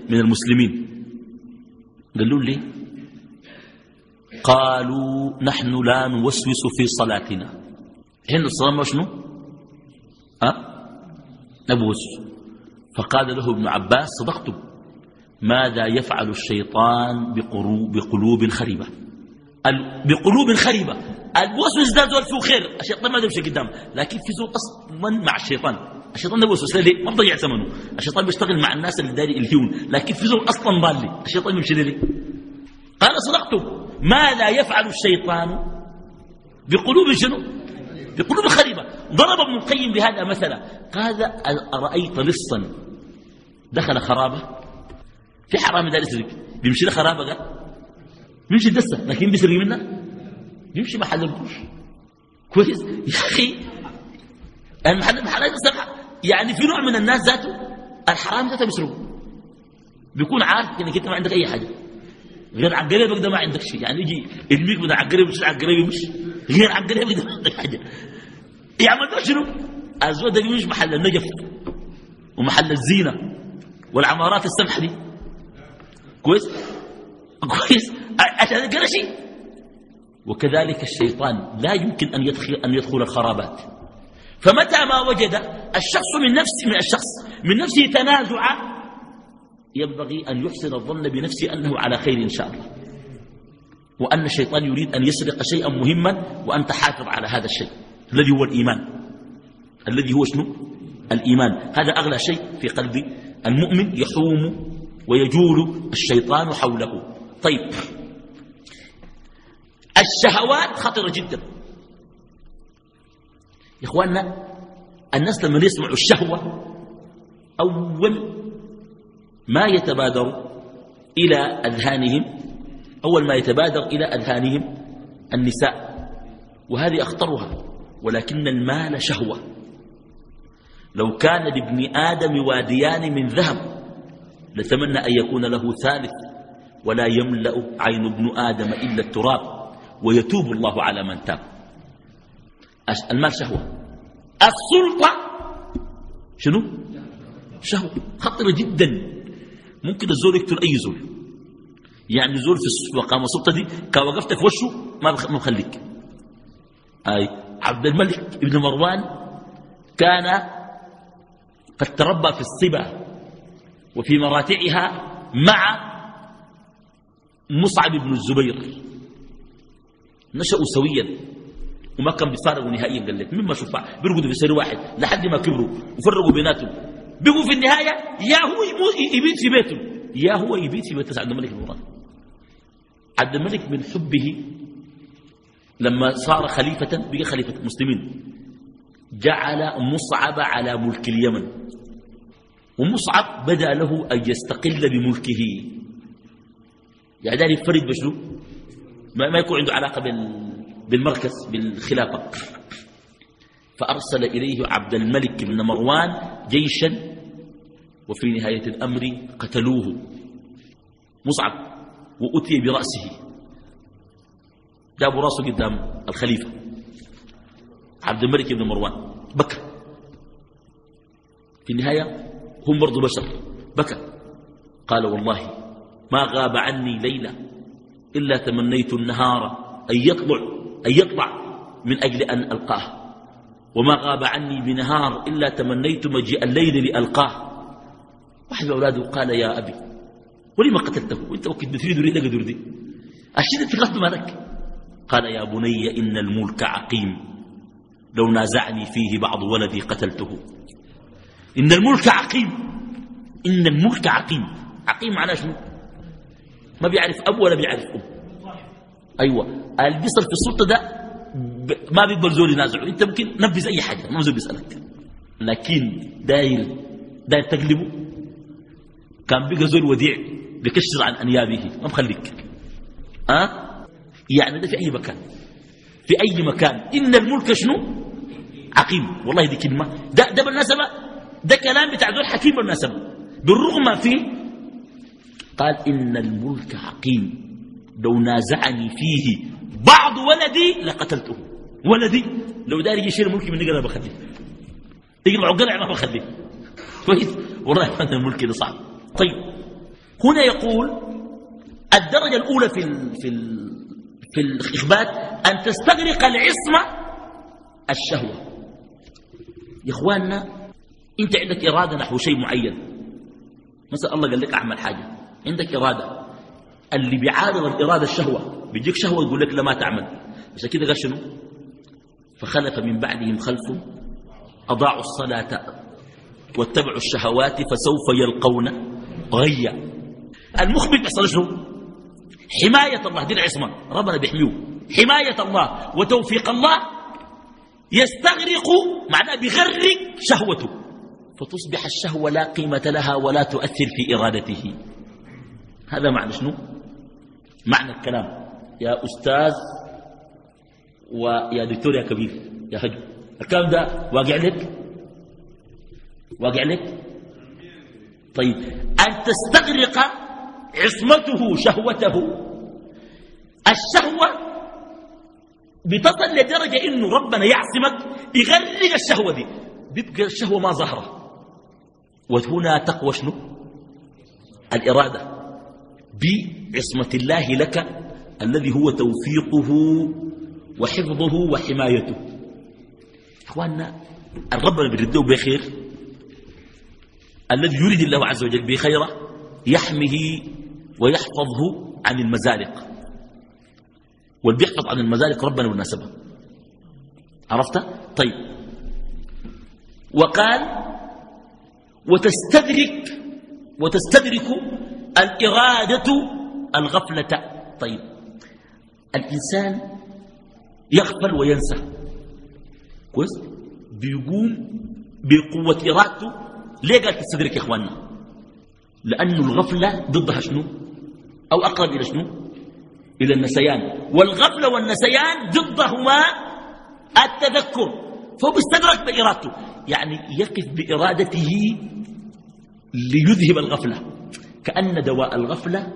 من المسلمين. قالوا لي قالوا نحن لا نوسوس في صلاتنا. هنا الصلاة شنو؟ أه؟ نبوس. فقال له ابن عباس صدقتم ماذا يفعل الشيطان بقلوب خريبة؟ بقلوب خريبة. الوسوس ده زول فيه خير الشيطان ما يمشي قدام. لكن في زول أصلا مع الشيطان. الشيطان ده بيوسوس ليه ما بضيع ثمنه. الشيطان بيشتغل مع الناس اللي داري الهيون. لكن في زول أصلا ضالي الشيطان يمشي ليه قال صدقتم ماذا يفعل الشيطان بقلوب شنو؟ بقلوب خريبة. ضرب ابن القيم بهذا مثلا. قال أرأيت لصا. دخل خرابة. في حرام دار يسرق بيمشي له خرابة قال. بيمشي دسة لكن بيسرق منها بيمشي محل القروش كويس؟ يا أخي. المحل المحل يعني في نوع من الناس ذاته الحرام ذاته بيسرقه بيكون عارف إنك أنت ما عندك أي حاجة. غير عقريبك ده ما عندك شيء. يعني يجي الميك بتاع عقريب مش عقريب مش غير عقريبك ده ما عندك حاجة. يعمل ده شنو؟ الزود ده مش محل النجف ومحل الزينة والعمارات السمحه دي. كويس؟ كويس. عشان القرشي وكذلك الشيطان لا يمكن أن يدخل, أن يدخل الخرابات. فمتى ما وجد الشخص من نفسه من الشخص من نفسه تنازع ينبغي أن يحسن الظن بنفسه أنه على خير إن شاء الله. وأن الشيطان يريد أن يسرق شيئا مهما وأنت حافظ على هذا الشيء الذي هو الإيمان. الذي هو شنو؟ الإيمان. هذا أغلى شيء في قلب المؤمن يحوم ويجول الشيطان حوله. طيب. الشهوات خطرة جدا. يا إخواننا الناس لما يسمعوا الشهوة أول ما يتبادر إلى أذهانهم أول ما يتبادر إلى أذهانهم النساء. وهذه أخطرها ولكن المال شهوة. لو كان لابن آدم واديان من ذهب لتمنى أن يكون له ثالث ولا يملأ عين ابن آدم إلا التراب ويتوب الله على من تاب. المال شهوة. السلطة شنو؟ شهوة. خطرة جدا. ممكن الزول يقتل أي زول. يعني زول في مقام السلطة دي كان في وشه ما بخليك. أي عبد الملك ابن مروان كان قد تربى في الصبا وفي مراتعها مع مصعب بن الزبير. نشأوا سويا. وما كان بيتفارقوا نهائيا قال لك مما شفع بيرقدوا في سرير واحد لحد ما كبروا وفرقوا بيناتهم. بقوا في النهاية يا هو يبيت في بيته. يا هو يبيت في بيت عبد الملك بن عبد الملك من حبه لما صار خليفة بقى خليفة المسلمين جعل مصعب على ملك اليمن. ومصعب بدأ له أن يستقل بملكه. يعني دار يفرد بشنو؟ ما, يكون عنده علاقة بالمركز بالخلافة. فأرسل إليه عبد الملك بن مروان جيشا وفي نهاية الأمر قتلوه. مصعب وأتي برأسه. جابوا راسه قدام الخليفة. عبد الملك بن مروان بكى في النهاية هم برضو بشر. بكى. قال والله ما غاب عني ليلة إلا تمنيت النهار أن يطلع, أن يطلع من أجل أن ألقاه. وما غاب عني بنهار إلا تمنيت مجيء الليل لألقاه. واحد من أولاده قال يا أبي ولما قتلته؟ وأنت وكنت بتريد ريد قدر دي أشد في غصب مالك. قال يا بني إن الملك عقيم لو نازعني فيه بعض ولدي قتلته. إن الملك عقيم. إن الملك عقيم. عقيم معناه شنو؟ ما بيعرف أب ولا بيعرف أم. أيوة. اللي بيصل في السلطة ده ما بيقبل زول ينازعه. أنت ممكن نفذ أي حاجة. ما زول بيسألك. لكن داير داير تقلبه. كان بقى زول وديع بكشر عن أنيابه. ما مخليك. أه؟ يعني ده في أي مكان. في أي مكان. إن الملك شنو؟ عقيم. والله دي كلمة. ده, ده بالنسبة ده كلام بتاع ذو الحكيم بالنسبة بالرغم فيه قال إن الملك عقيم لو نازعني فيه بعض ولدي لقتلته. ولدي لو داري يشيل ملكي من نقل بخليه. يقلع قلع ما بخليه. كويس؟ والله *laughs* هذا الملك ده صعب. طيب هنا يقول الدرجة الأولى في ال في ال في الإخبات أن تستغرق العصمة الشهوة. يا إخواننا أنت عندك إرادة نحو شيء معين. مثلا الله قال لك أعمل حاجة. عندك إرادة. اللي بيعارض الإرادة الشهوة بيجيك شهوة يقول لك لا ما تعمل. عشان كده قال شنو؟ فخلف من بعدهم خلف أضاعوا الصلاة واتبعوا الشهوات فسوف يلقون غيا. المخبر بيحصل شنو؟ حماية الله. دي العصمة. ربنا بيحميه. حماية الله وتوفيق الله يستغرق معناه بيغرق شهوته. فتصبح الشهوة لا قيمة لها ولا تؤثر في إرادته. هذا معنى شنو؟ معنى الكلام. يا أستاذ ويا دكتور يا كبير يا هجو الكلام ده واقع لك؟ واقع لك؟ طيب. أن تستغرق عصمته شهوته. الشهوة بتصل لدرجة إنه ربنا يعصمك يغرق الشهوة دي. بيبقى الشهوة ما ظهرة وهنا تقوى شنو؟ الإرادة. بعصمة الله لك الذي هو توفيقه وحفظه وحمايته. إخواننا الرب بيرده بخير الذي يريد الله عز وجل بخيره يحمه ويحفظه عن المزالق واللي بيحفظ عن المزالق ربنا بالمناسبة. عرفت؟ طيب. وقال وتستدرك وتستدرك الإرادة الغفلة. طيب. الإنسان يغفل وينسى. كويس؟ بيقوم بقوة إرادته. ليه قال تستدرك يا إخواننا؟ لأن الغفلة ضدها شنو؟ أو أقرب إلى شنو؟ إلى النسيان. والغفلة والنسيان ضدهما التذكر. فهو بيستدرك بإرادته. يعني يقف بإرادته ليذهب الغفلة. كأن دواء الغفلة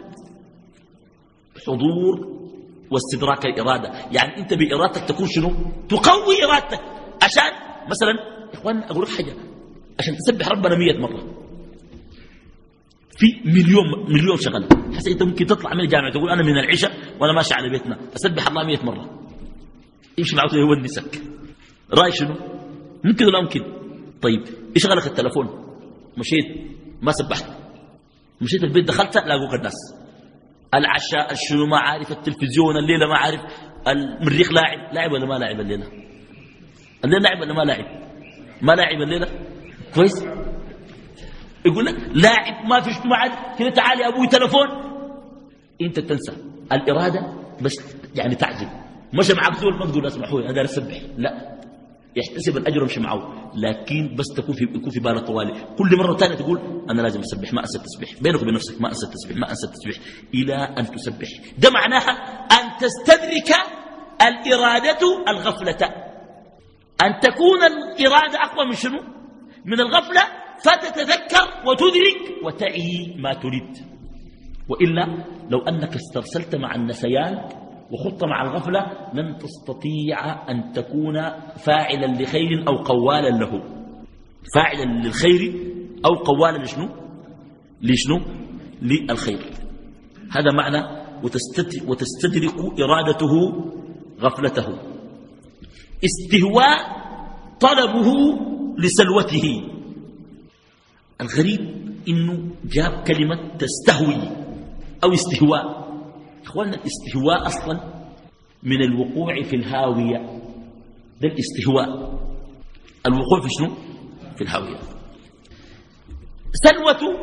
حضور واستدراك الإرادة. يعني أنت بإرادتك تكون شنو؟ تقوي إرادتك. عشان مثلا إخوان أقول لك حاجة. عشان تسبح ربنا مية مرة. في مليون مليون شغلة. حتى أنت ممكن تطلع من الجامعة تقول أنا من العشاء وأنا ماشي على بيتنا. أسبح الله 100 مرة. يمشي معه يونسك رأي شنو؟ ممكن ولا ممكن؟ طيب إيش غلق التلفون؟ مشيت ما سبحت. مشيت البيت دخلت لاقوك الناس العشاء الشنو ما عارف التلفزيون الليلة ما عارف المريخ لاعب. لاعب ولا ما لاعب الليلة؟ الليلة لاعب ولا ما لاعب؟ ما لاعب الليلة؟ كويس؟ يقول لك لاعب ما فيش معد كده تعال يا أبوي تلفون. أنت تنسى. الإرادة بس يعني تعجب. مشى معك زول ما تقول أسمحوا لي أنا أسبح. لا. يحتسب الأجر ويمشي معه لكن بس تكون في يكون في بالك طوالي. كل مرة ثانية تقول أنا لازم أسبح ما انسى التسبيح بينك وبين نفسك ما انسى التسبيح ما انسى التسبيح إلى أن تسبح. ده معناها أن تستدرك الإرادة الغفلة. أن تكون الإرادة أقوى من شنو؟ من الغفلة فتتذكر وتدرك وتعي ما تريد. وإلا لو أنك استرسلت مع النسيان وخط مع الغفلة لن تستطيع أن تكون فاعلا لخير أو قوالا له. فاعلا للخير أو قوالا لشنو؟ لشنو؟ للخير. هذا معنى وتستدرك إرادته غفلته. استهواء طلبه لسلوته. الغريب إنه جاب كلمة تستهوي أو استهواء. اخواننا الاستهواء أصلا من الوقوع في الهاوية. ده الاستهواء. الوقوع في شنو؟ في الهاوية. سلوة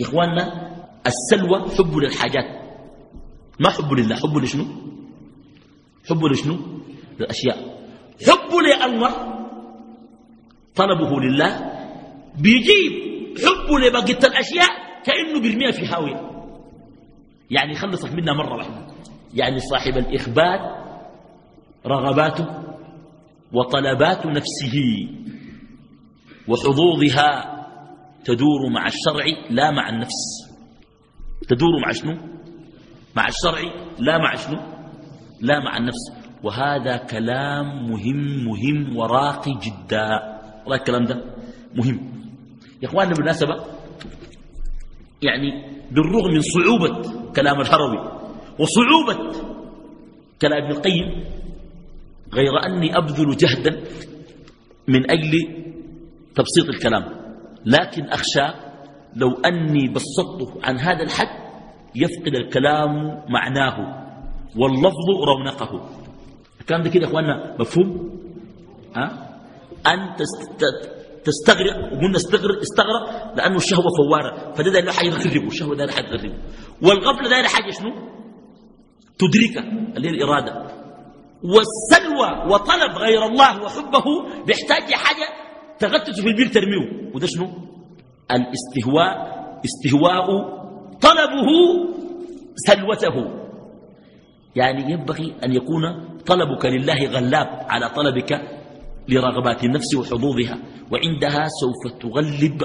إخواننا السلوى حب للحاجات. ما حب لله؟ حب لشنو؟ حب لشنو؟ للأشياء. حب لله طلبه لله. بيجيب حبه لبقية الأشياء كأنه بيرميها في هاوية. يعني يخلصك منها مرة واحدة. يعني صاحب الإخبات رغباته وطلبات نفسه وحظوظها تدور مع الشرع لا مع النفس. تدور مع شنو؟ مع الشرع لا مع شنو؟ لا مع النفس. وهذا كلام مهم مهم وراقي جدا. والله الكلام ده مهم. يا اخواننا بالمناسبة يعني بالرغم من صعوبة كلام الهروي وصعوبة كلام ابن القيم غير أني أبذل جهدا من أجل تبسيط الكلام لكن أخشى لو أني بسطته عن هذا الحد يفقد الكلام معناه واللفظ رونقه. الكلام ده كده يا إخواننا مفهوم؟ ها؟ أن تستغرق وقلنا استغرق, استغرق لأنه الشهوة فوارة. فده داير حاجة تغربه الشهوة داير حاجة تغربه والغفلة داير حاجة شنو؟ تدركه اللي هي الإرادة. والسلوى وطلب غير الله وحبه بيحتاج حاجة تغتس في البير ترميه. وده شنو؟ الاستهواء. استهواء طلبه سلوته. يعني ينبغي أن يكون طلبك لله غلاب على طلبك لرغبات النفس وحظوظها وعندها سوف تغلب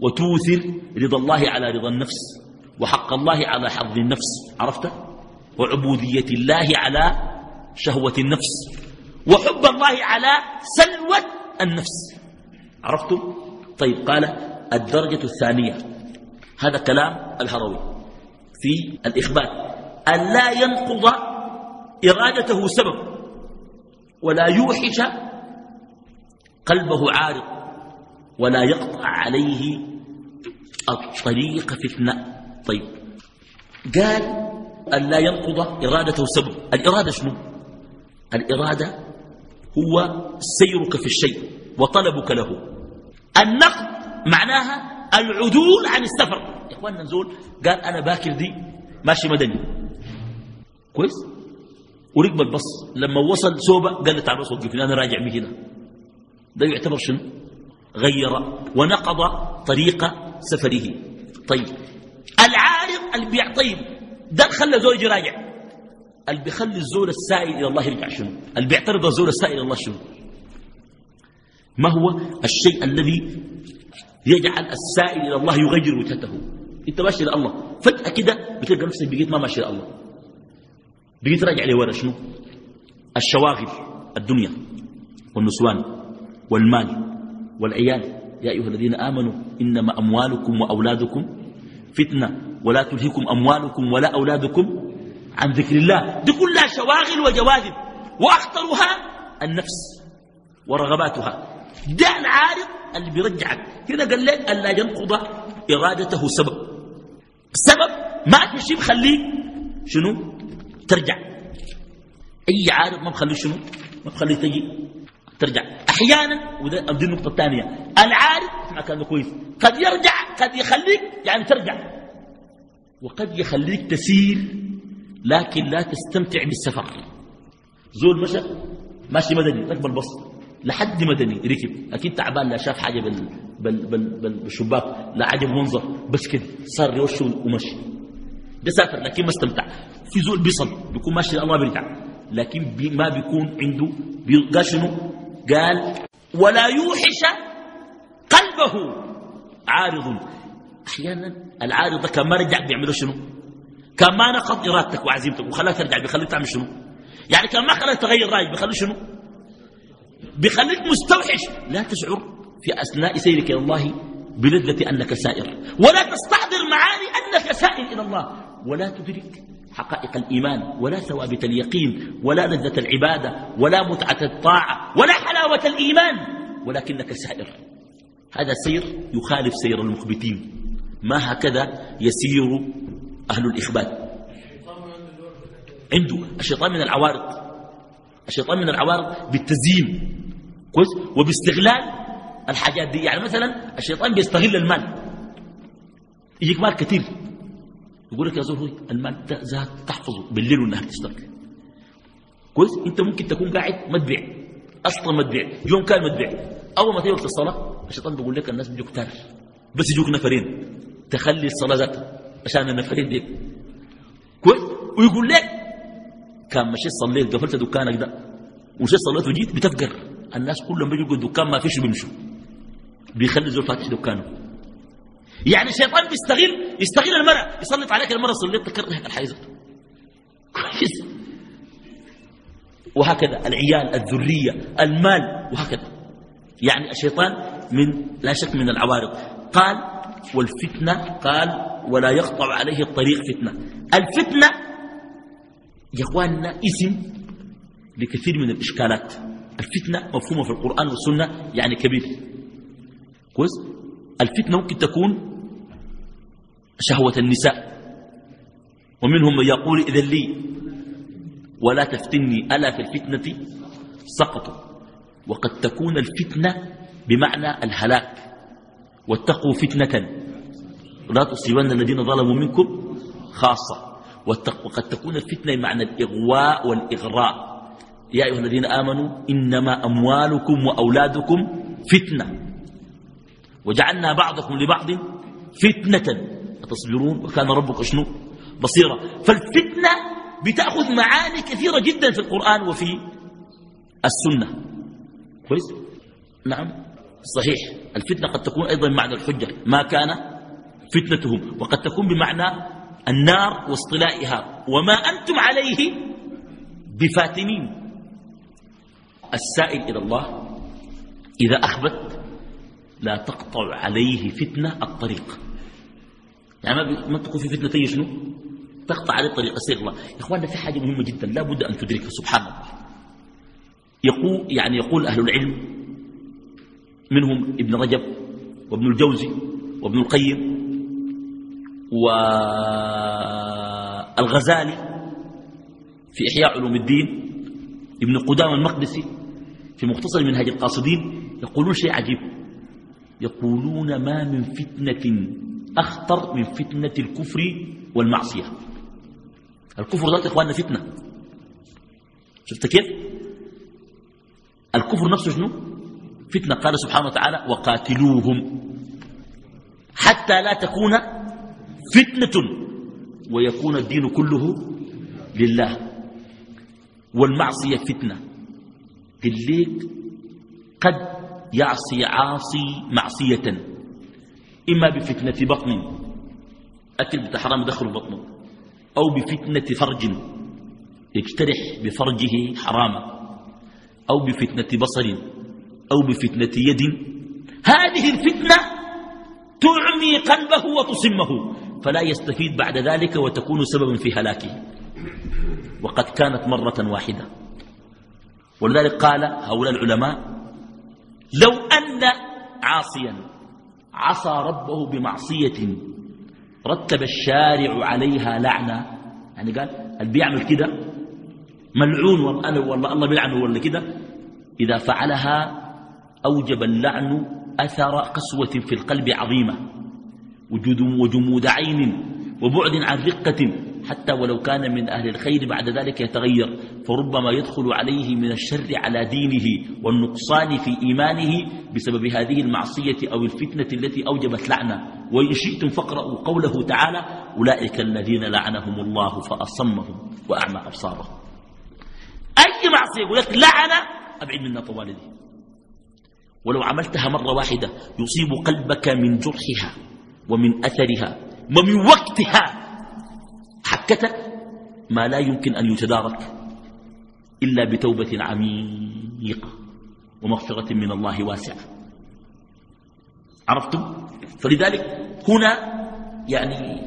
وتوثر رضا الله على رضا النفس وحق الله على حظ النفس. عرفت؟ وعبودية الله على شهوة النفس وحب الله على سلوة النفس. عرفتم؟ طيب قال الدرجة الثانية. هذا كلام الهروي في الإخبات أن لا ينقض إرادته سبب ولا يوحش قلبه عارض ولا يقطع عليه الطريق فتنة طيب. قال أن لا ينقض إرادته سبب الإرادة شنو؟ الإرادة هو سيرك في الشيء وطلبك له. النقد معناها العدول عن السفر. يا اخواننا نزول قال أنا باكر دي ماشي مدني. كويس؟ وركب البص لما وصل سوبة قال لي تعال بس وقفني أنا راجع من هنا. ده يعتبر شنو؟ غير ونقض طريق سفره. طيب. العارض اللي بيعطيب ده خلى زول يجي راجع. اللي بيخلي الزول السائل إلى الله يرجع شنو؟ اللي بيعترض الزول السائل إلى الله شنو؟ ما هو الشيء الذي يجعل السائل إلى الله يغير وجهته؟ أنت ماشي إلى الله. فجأة كده بتلقى نفسك بقيت ما ماشي إلى الله. بقيت راجع لورا شنو؟ الشواغل الدنيا والنسوان. والمال والعيال. يا أيها الذين آمنوا إنما أموالكم وأولادكم فتنة. ولا تلهكم أموالكم ولا أولادكم عن ذكر الله. دي كلها شواغل وجواذب وأخطرها النفس ورغباتها. ده العارض اللي بيرجعك. هنا قال لك ألا ينقض إرادته سبب. السبب ما في شيء بخليك شنو؟ ترجع. أي عارض ما بخليه شنو؟ ما بخليه تجي. ترجع أحيانا وده دي النقطة الثانية. العارض اسمع كلامه كويس. قد يرجع قد يخليك يعني ترجع. وقد يخليك تسير لكن لا تستمتع بالسفر. زول مشى ماشي مدني ركب البص لحد مدني ركب. أكيد تعبان لا شاف حاجة بال بال بال بال بالشباك لا عجب منظر. بس كده صار يوشي ومشي. ده سافر لكن ما استمتع. في زول بيصل بيكون ماشي الله بيرجع. لكن بي ما بيكون عنده شنو؟ قال ولا يوحش قلبه. عارض. أحيانا العارض ما رجع بيعملوا شنو؟ كان ما نقض إرادتك وعزيمتك وخلاك ترجع بيخليك تعمل شنو؟ يعني كان ما خلاك تغير رأيك بيخليك شنو؟ بيخليك مستوحش. لا تشعر في أثناء سيرك إلى الله بلذة أنك سائر. ولا تستحضر معاني أنك سائر إلى الله. ولا تدرك حقائق الإيمان ولا ثوابت اليقين ولا لذة العبادة ولا متعة الطاعة ولا حلاوة الإيمان ولكنك سائر. هذا سير يخالف سير المخبتين. ما هكذا يسير أهل الإخبات؟ عنده الشيطان من العوارض. الشيطان من العوارض بالتزيين كويس؟ وباستغلال الحاجات دي. يعني مثلا الشيطان بيستغل المال. يجيك مال كثير يقول لك يا زول المال ده ذات تحفظه بالليل والنهار تشتغل كويس؟ انت ممكن تكون قاعد ما تبيع أصلا ما تبيع يوم كان ما تبيع أول ما تيجي وقت الصلاة الشيطان بيقول لك الناس بيجوك كتار بس يجوك نفرين. تخلي الصلاة ذاتها عشان النفرين دي كويس؟ ويقول لك كان مشيت صليت قفلت دكانك ده. ومشيت صليت وجيت بتفقر. الناس كلهم بيجوا الدكان ما فيش بيمشوا. بيخلي زول فاتح دكانه. يعني الشيطان بيستغل يستغل المرأة. يسلط عليك المرأة صليت تكره الحيزة. كويس. وهكذا العيال الذرية المال وهكذا. يعني الشيطان من لا شك من العوارض. قال والفتنة قال ولا يقطع عليه الطريق فتنة. الفتنة يا إخواننا اسم لكثير من الإشكالات. الفتنة مفهومة في القرآن والسنة يعني كبير. كويس؟ الفتنة ممكن تكون شهوة النساء. ومنهم من يقول إذا لي ولا تفتني ألا في الفتنة سقطوا وقد تكون الفتنة بمعنى الهلاك. واتقوا فتنة لا تصيبن الذين ظلموا منكم خاصة. وقد تكون الفتنة بمعنى الإغواء والإغراء. يا أيها الذين آمنوا إنما أموالكم وأولادكم فتنة. وجعلنا بعضكم لبعض فتنة. أتصبرون وكان ربك شنو؟ بصيرا. فالفتنة بتأخذ معاني كثيرة جدا في القرآن وفي السنة. كويس؟ نعم. صحيح. الفتنة قد تكون أيضا معنى الحجة. ما كان فتنتهم. وقد تكون بمعنى النار واصطلائها. وما أنتم عليه بفاتنين. السائل إلى الله إذا أخبت لا تقطع عليه فتنة الطريق. يعني ما تكون في فتنة. تيجي شنو؟ تقطع عليه طريق السير الله يا إخواننا في حاجة مهمة جدا لا بد أن تدركها. سبحان الله. يقول يعني يقول أهل العلم منهم ابن رجب وابن الجوزي وابن القيم والغزالي في إحياء علوم الدين ابن قدام المقدسي في مختصر منهج القاصدين يقولون شيء عجيب. يقولون ما من فتنة أخطر من فتنة الكفر والمعصية. الكفر ذات إخواننا فتنة. شفت كيف؟ الكفر نفسه شنو؟ فتنة. قال سبحانه وتعالى وقاتلوهم حتى لا تكون فتنة ويكون الدين كله لله. والمعصية فتنة. قل قد يعصي عاصي معصية إما بفتنة بطن أكل بتاع حرام يدخل بطنه أو بفتنة فرج يجترح بفرجه حراما أو بفتنة بصر أو بفتنة يد. هذه الفتنة تعمي قلبه وتصمه فلا يستفيد بعد ذلك وتكون سببا في هلاكه. وقد كانت مرة واحدة. ولذلك قال هؤلاء العلماء لو أن عاصيا عصى ربه بمعصية رتب الشارع عليها لعنة. يعني قال اللي بيعمل كده؟ ملعون والله, والله الله بيلعنه ولا كده؟ إذا فعلها أوجب اللعن أثر قسوة في القلب عظيمة. وجمود عين وبعد عن رقة حتى ولو كان من أهل الخير بعد ذلك يتغير فربما يدخل عليه من الشر على دينه والنقصان في إيمانه بسبب هذه المعصية أو الفتنة التي أوجبت لعنة. وإن شئتم فاقرأوا قوله تعالى أولئك الذين لعنهم الله فأصمهم وأعمى أبصارهم. أي معصية؟ يقول لك لعنة أبعد منا طوال دي ولو عملتها مرة واحدة يصيب قلبك من جرحها ومن أثرها ومن وقتها. حكتك ما لا يمكن أن يتدارك إلا بتوبة عميقة ومغفرة من الله واسعة. عرفتم؟ فلذلك هنا يعني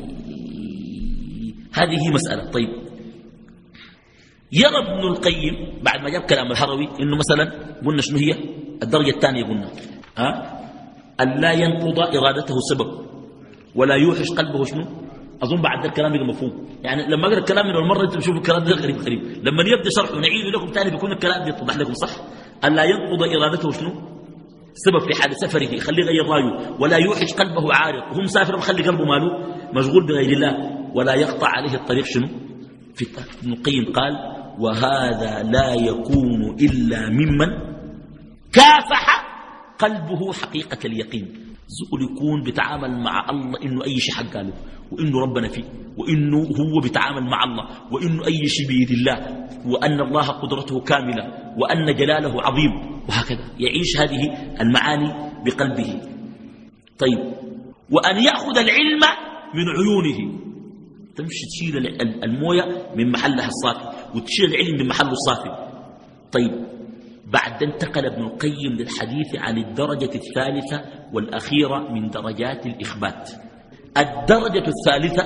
هذه مسألة. طيب يرى ابن القيم بعد ما جاب كلام الهروي إنه مثلا قلنا شنو هي؟ الدرجة الثانية قلنا ها؟ أن ينقض إرادته سبب ولا يوحش قلبه شنو؟ أظن بعد الكلام يبقى مفهوم. يعني لما أقرأ الكلام من أول مرة أنتم تشوفوا الكلام ده غريب غريب. لما يبدأ شرحه نعيده لكم ثاني بيكون الكلام بيتضح لكم صح؟ ألا ينقض إرادته شنو؟ سبب في حال سفره يخليه غير رأيه ولا يوحش قلبه عارض. وهم مسافر مخلي قلبه ماله مشغول بغير الله ولا يقطع عليه الطريق شنو؟ في ابن القيم قال وهذا لا يكون إلا ممن كافح قلبه حقيقة اليقين. زول يكون بيتعامل مع الله إنه أي شيء حق له وإنه ربنا فيه وإنه هو بيتعامل مع الله وإنه أي شيء بيد الله وأن الله قدرته كاملة وأن جلاله عظيم وهكذا. يعيش هذه المعاني بقلبه. طيب. وأن يأخذ العلم من عيونه. تمشي تشيل الموية من محلها الصافي وتشيل العلم من محله الصافي. طيب. بعد انتقل ابن القيم للحديث عن الدرجة الثالثة والأخيرة من درجات الإخبات. الدرجة الثالثة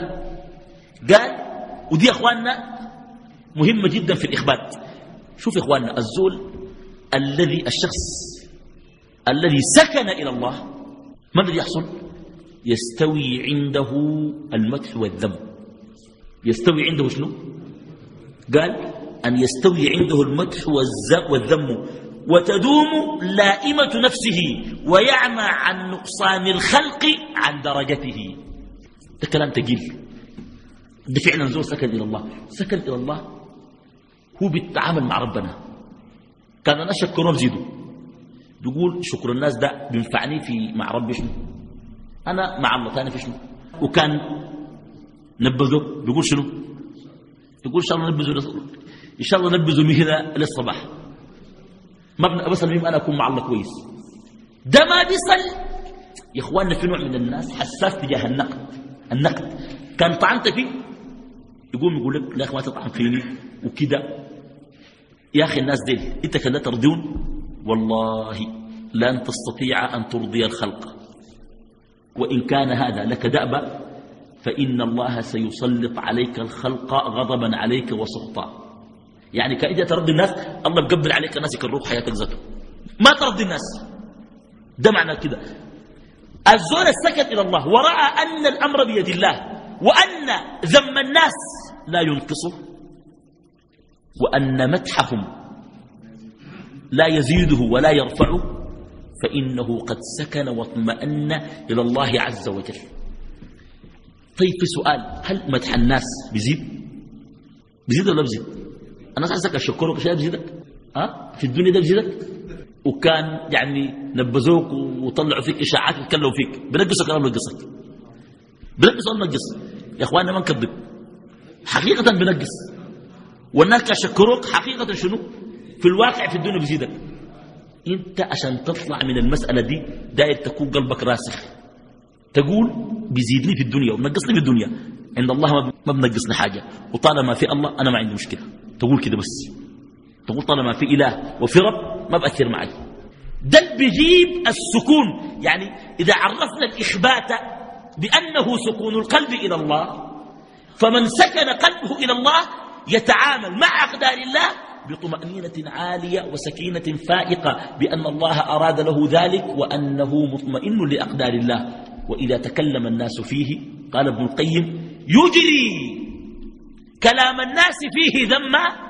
قال ودي يا أخواننا مهمة جدا في الإخبات. شوف أخواننا الزول الذي الشخص الذي سكن إلى الله ما الذي يحصل؟ يستوي عنده المدح والذم. يستوي عنده شنو؟ قال أن يستوي عنده المدح والذم وتدوم لائمة نفسه ويعمى عن نقصان الخلق عن درجته. ده كلام تقيل. ده فعلا زور سكن إلى الله. سكن إلى الله هو بيتعامل مع ربنا. كان أنا شكرهم زيدوا. بيقول شكر الناس ده بينفعني في مع ربي شنو؟ أنا مع الله تاني في شنو؟ وكان نبذه. بيقول شنو؟ يقول الله نبذه إن شاء الله نبذه من هنا للصباح. ما بس المهم أنا أكون مع الله كويس. ده ما بيصل يا إخواننا في نوع من الناس حساس تجاه النقد. النقد. كان طعنت فيه. يقوم يقول لك لا أخي ما تطعن فيني. وكده. يا أخي الناس ديل أنت كان لا ترضون والله لن تستطيع أن ترضي الخلق. وإن كان هذا لك دأبة فإن الله سيسلط عليك الخلق غضبا عليك وسخطا. يعني كأنت ترضي الناس الله مقبل عليك الناس يكرهوك حياتك ذاته. ما ترضي الناس. ده معنى كده. الزول السكت إلى الله ورأى أن الأمر بيد الله وأن ذم الناس لا ينقصه وأن مدحهم لا يزيده ولا يرفعه فإنه قد سكن واطمأن إلى الله عز وجل. طيب في سؤال هل مدح الناس بيزيد؟ بيزيد ولا بيزيد؟ الناس عايزك الشكر وكشاف بيزيدك ها؟ في الدنيا ده بيزيدك وكان يعني نبذوك وطلعوا فيك إشاعات يتكلموا فيك. بنقصوا كلام نقصك بنقص ولا نقص يا اخواننا ما نكذب. حقيقة بنقص. والناس كان شكروك حقيقة شنو؟ في الواقع في الدنيا بيزيدك أنت عشان تطلع من المسألة دي داير تكون قلبك راسخ. تقول بيزيدني في الدنيا وبنقصني في الدنيا. عند الله ما بنقصني حاجة. وطالما في الله أنا ما عندي مشكلة. تقول كده بس. تقول طالما في إله وفي رب ما بأثر معي. ده بيجيب السكون. يعني إذا عرفنا الإخبات بأنه سكون القلب إلى الله فمن سكن قلبه إلى الله يتعامل مع أقدار الله بطمأنينة عالية وسكينة فائقة بأن الله أراد له ذلك وأنه مطمئن لأقدار الله. وإذا تكلم الناس فيه قال ابن القيم يجري كلام الناس فيه ذما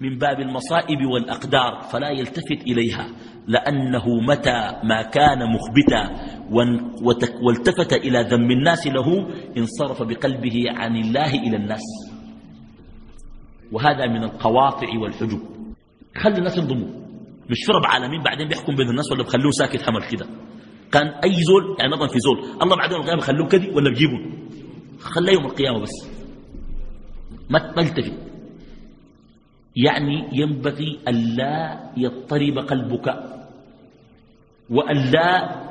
من باب المصائب والأقدار فلا يلتفت إليها لأنه متى ما كان مخبتا والتفت إلى ذم الناس له انصرف بقلبه عن الله إلى الناس. وهذا من القواطع والحجب. خلي الناس ينضموا. مش في رب عالمين بعدين بيحكم بين الناس ولا بخلوه ساكت حمل كده. كان أي زول يعني نظم في زول الله بعدين القيامة خلوه كده ولا بجيبه؟ خليه يوم القيامة بس. ما تلتفت يعني ينبغي ألا يضطرب قلبك وألا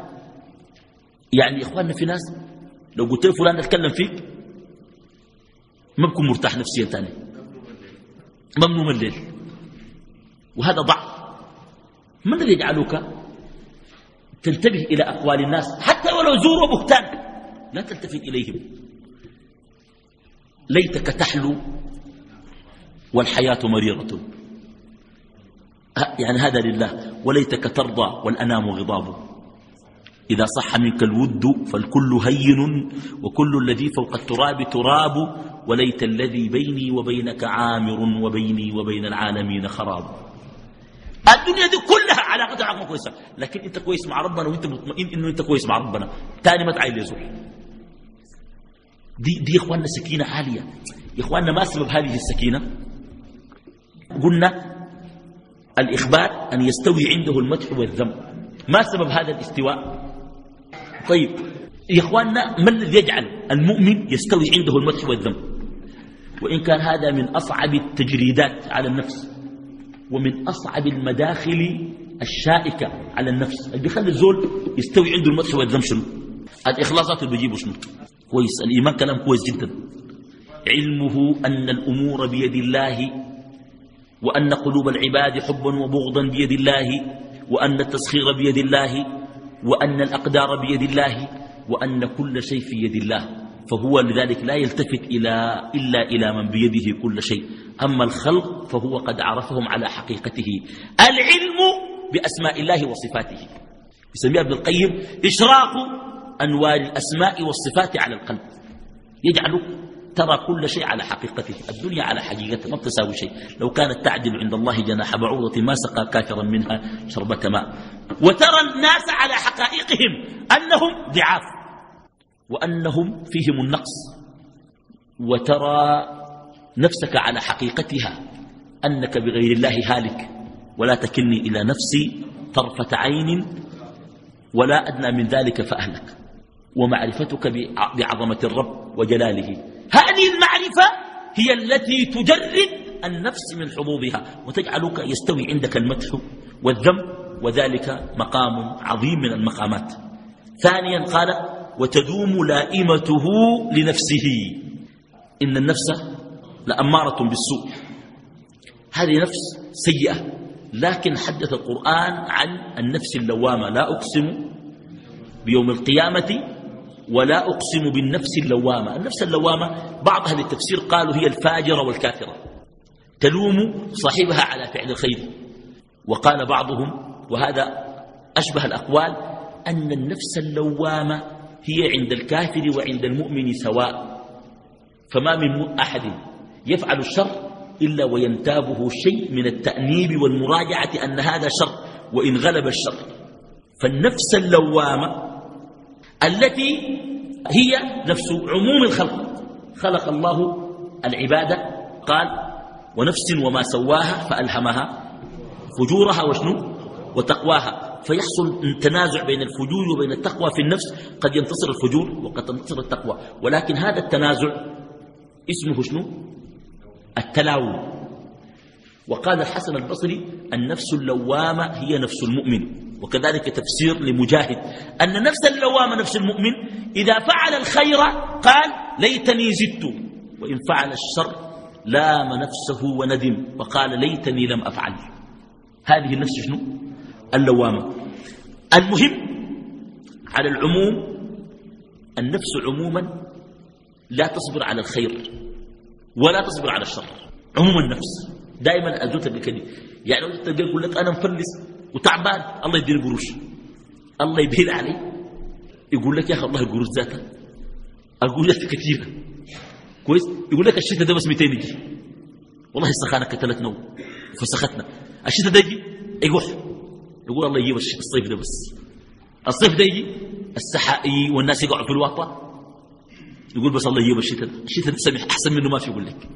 يعني إخواننا في ناس لو قلت له فلان أتكلم فيك ما بكون مرتاح نفسيا ثاني ممنوم الليل. وهذا ضعف. من الذي يجعلك تنتبه إلى أقوال الناس؟ حتى ولو زور وبهتان لا تلتفت إليهم. ليتك تحلو والحياة مريرة. يعني هذا لله. وليتك ترضى والأنام غضاب. إذا صح منك الود فالكل هين وكل الذي فوق التراب تراب. وليت الذي بيني وبينك عامر وبيني وبين العالمين خراب. الدنيا دي كلها علاقتها علاقة كويسة لكن إنت كويس مع ربنا وإنت مطمئن إنه إنت كويس مع ربنا. تاني ما تعيل يزول دي, دي يا إخواننا سكينة عالية. يا إخواننا ما سبب هذه السكينة. قلنا الإخبار أن يستوي عنده المدح والذم. ما سبب هذا الاستواء؟ طيب يا إخواننا ما الذي يجعل المؤمن يستوي عنده المدح والذم؟ وإن كان هذا من أصعب التجريدات على النفس ومن أصعب المداخل الشائكة على النفس. اللي بيخلي الزول يستوي عنده المدح والذم شنو؟ الإخلاصات اللي بيجيبه شنو؟ كويس. الإيمان كلام كويس جدا. علمه أن الأمور بيد الله وأن قلوب العباد حبا وبغضا بيد الله وأن التسخير بيد الله وأن الأقدار بيد الله وأن كل شيء في يد الله. فهو لذلك لا يلتفت إلى إلا إلى من بيده كل شيء. أما الخلق فهو قد عرفهم على حقيقته. العلم بأسماء الله وصفاته. يسميها ابن القيم إشراق أنوار الأسماء والصفات على القلب. يجعل ترى كل شيء على حقيقته. الدنيا على حقيقتها ما بتساوي شيء. لو كانت تعدل عند الله جناح بعوضة ما سقى كافرا منها شربة ماء. وترى الناس على حقائقهم أنهم ضعاف وأنهم فيهم النقص. وترى نفسك على حقيقتها أنك بغير الله هالك. ولا تكلني إلى نفسي طرفة عين ولا أدنى من ذلك فأهلك. ومعرفتك بعظمة الرب وجلاله. هذه المعرفة هي التي تجرد النفس من حظوظها وتجعلك يستوي عندك المدح والذم وذلك مقام عظيم من المقامات. ثانيا قال وتدوم لائمته لنفسه. إن النفس لأمارة بالسوء. هذه نفس سيئة لكن حدث القرآن عن النفس اللوامة. لا أقسم بيوم القيامة ولا أقسم بالنفس اللوامة. النفس اللوامة بعض أهل التفسير قالوا هي الفاجرة والكافرة. تلوم صاحبها على فعل الخير. وقال بعضهم وهذا أشبه الأقوال أن النفس اللوامة هي عند الكافر وعند المؤمن سواء. فما من أحد يفعل الشر إلا وينتابه شيء من التأنيب والمراجعة أن هذا شر وإن غلب الشر. فالنفس اللوامة التي هي نفس عموم الخلق. خلق الله العبادة قال ونفس وما سواها فألهمها فجورها وشنو؟ وتقواها. فيحصل تنازع بين الفجور وبين التقوى في النفس قد ينتصر الفجور وقد تنتصر التقوى. ولكن هذا التنازع اسمه شنو؟ التلاوم. وقال الحسن البصري النفس اللوامة هي نفس المؤمن. وكذلك تفسير لمجاهد. أن نفس اللوامة نفس المؤمن إذا فعل الخير قال ليتني زدت وإن فعل الشر لام نفسه وندم وقال ليتني لم أفعل. هذه النفس شنو؟ اللوامة. المهم على العموم النفس عموما لا تصبر على الخير ولا تصبر على الشر. عموم النفس دائما أزوت بكذي يعني تلقى يقول لك أنا مفلس وتعبان الله يديني قروش. الله يبهل علي. يقول لك يا أخي الله القروش ذاتها. لك كثيرة. كويس؟ يقول لك الشتاء ده بس 200 يجي والله السخانة كتلتنا وفسختنا الشتاء ده يجي يقول يقول الله يجيب الصيف ده بس. الصيف ده يجي السحائي والناس يقعوا في الواطة. يقول بس الله يجيب الشتاء الشتاء ده سمح أحسن منه ما في يقول لك.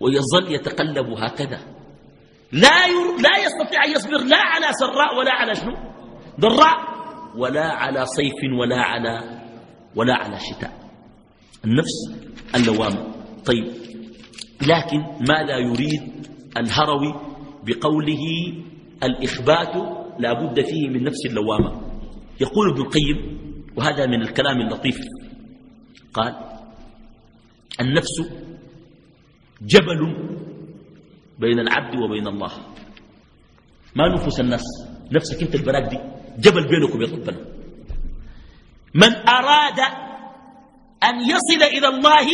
ويظل يتقلب هكذا. لا ير... لا يستطيع أن يصبر لا على سراء ولا على شنو؟ ضراء ولا على صيف ولا على ولا على شتاء. النفس اللوامة. طيب لكن ماذا يريد الهروي بقوله الإخبات لا بد فيه من نفس اللوامة؟ يقول ابن القيم وهذا من الكلام اللطيف. قال النفس جبل بين العبد وبين الله. ما نفوس الناس نفسك انت البراك دي جبل بينك وبين ربنا. من أراد أن يصل إلى الله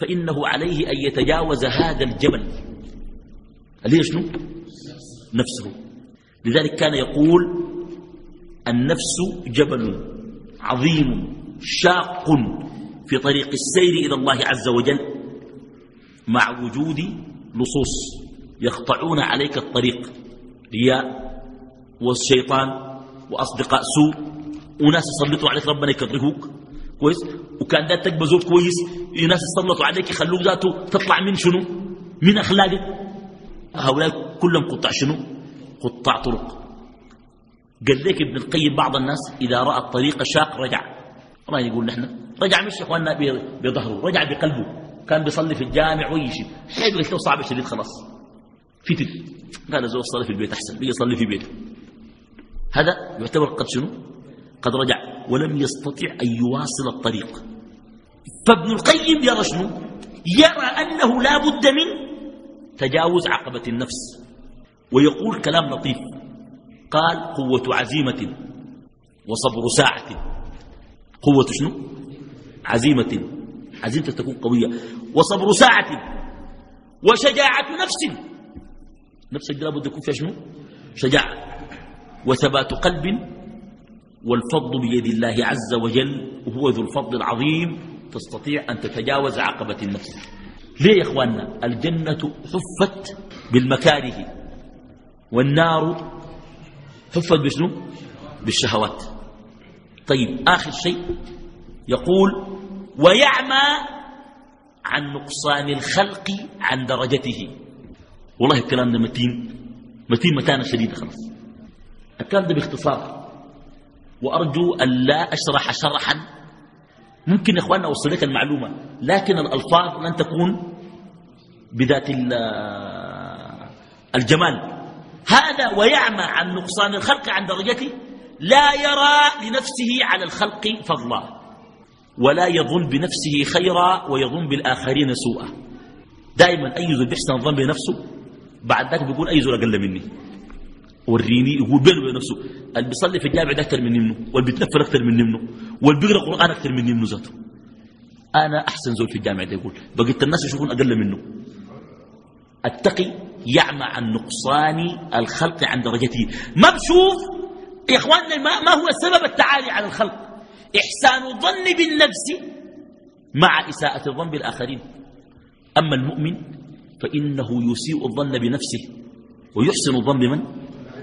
فإنه عليه أن يتجاوز هذا الجبل. اللي شنو؟ نفسه. لذلك كان يقول النفس جبل عظيم شاق في طريق السير إلى الله عز وجل. مع وجود لصوص يقطعون عليك الطريق رياء والشيطان وأصدقاء سوء وناس يسلطوا عليك ربنا يكرهوك. كويس؟ وكان تقبى زول كويس ناس يسلطوا عليك يخلوك ذاته تطلع من شنو؟ من أخلاقك. هؤلاء كلهم قطع شنو؟ قطع طرق. قال لك ابن القيم بعض الناس إذا رأى الطريق شاق رجع. ما يقول نحن رجع مش يا اخواننا بظهره رجع بقلبه. كان بيصلي في الجامع ويشي. حيث قلت له صعب شديد خلاص فتل قال زول صلي في البيت أحسن. بيجي يصلي في بيته. هذا يعتبر قد شنو؟ قد رجع. ولم يستطع أن يواصل الطريق. فابن القيم يرى شنو؟ يرى أنه لا بد من تجاوز عقبة النفس. ويقول كلام لطيف. قال قوة عزيمة وصبر ساعة. قوة شنو؟ عزيمة. عزيمتك تكون قوية. وصبر ساعة. وشجاعة نفس. نفسك دي لابد يكون فيها شنو؟ شجاعة. وثبات قلب. والفضل بيد الله عز وجل. وهو ذو الفضل العظيم. تستطيع أن تتجاوز عقبة النفس. ليه يا إخواننا؟ الجنة حفت بالمكاره. والنار حفت بشنو؟ بالشهوات. طيب آخر شيء يقول ويعمى عن نقصان الخلق عن درجته. والله الكلام ده متين متين متانة شديدة خلاص. الكلام ده باختصار. وأرجو أن لا أشرح شرحا. ممكن يا أخواننا أوصل لك المعلومة لكن الألفاظ لن تكون بذات الجمال. هذا ويعمى عن نقصان الخلق عن درجته لا يرى لنفسه على الخلق فضلا. ولا يظن بنفسه خيرا ويظن بالآخرين سوءا. دائما أي زول بيحسن الظن بنفسه بعد ذلك بيقول أي زول أقل مني. وريني يقول بينه وبين نفسه اللي بيصلي في الجامع ده أكثر من منه واللي بيتنفل أكثر من منه واللي بيقرأ قران أكثر من منه ذاته. أنا أحسن زول في الجامع ده يقول. بقيت الناس يشوفون أقل منه. التقي يعمى عن نقصان الخلق عن درجته. ما بشوف يا إخواننا ما, ما هو سبب التعالي على الخلق. إحسان الظن بالنفس مع إساءة الظن بالآخرين. أما المؤمن فإنه يسيء الظن بنفسه ويحسن الظن بمن؟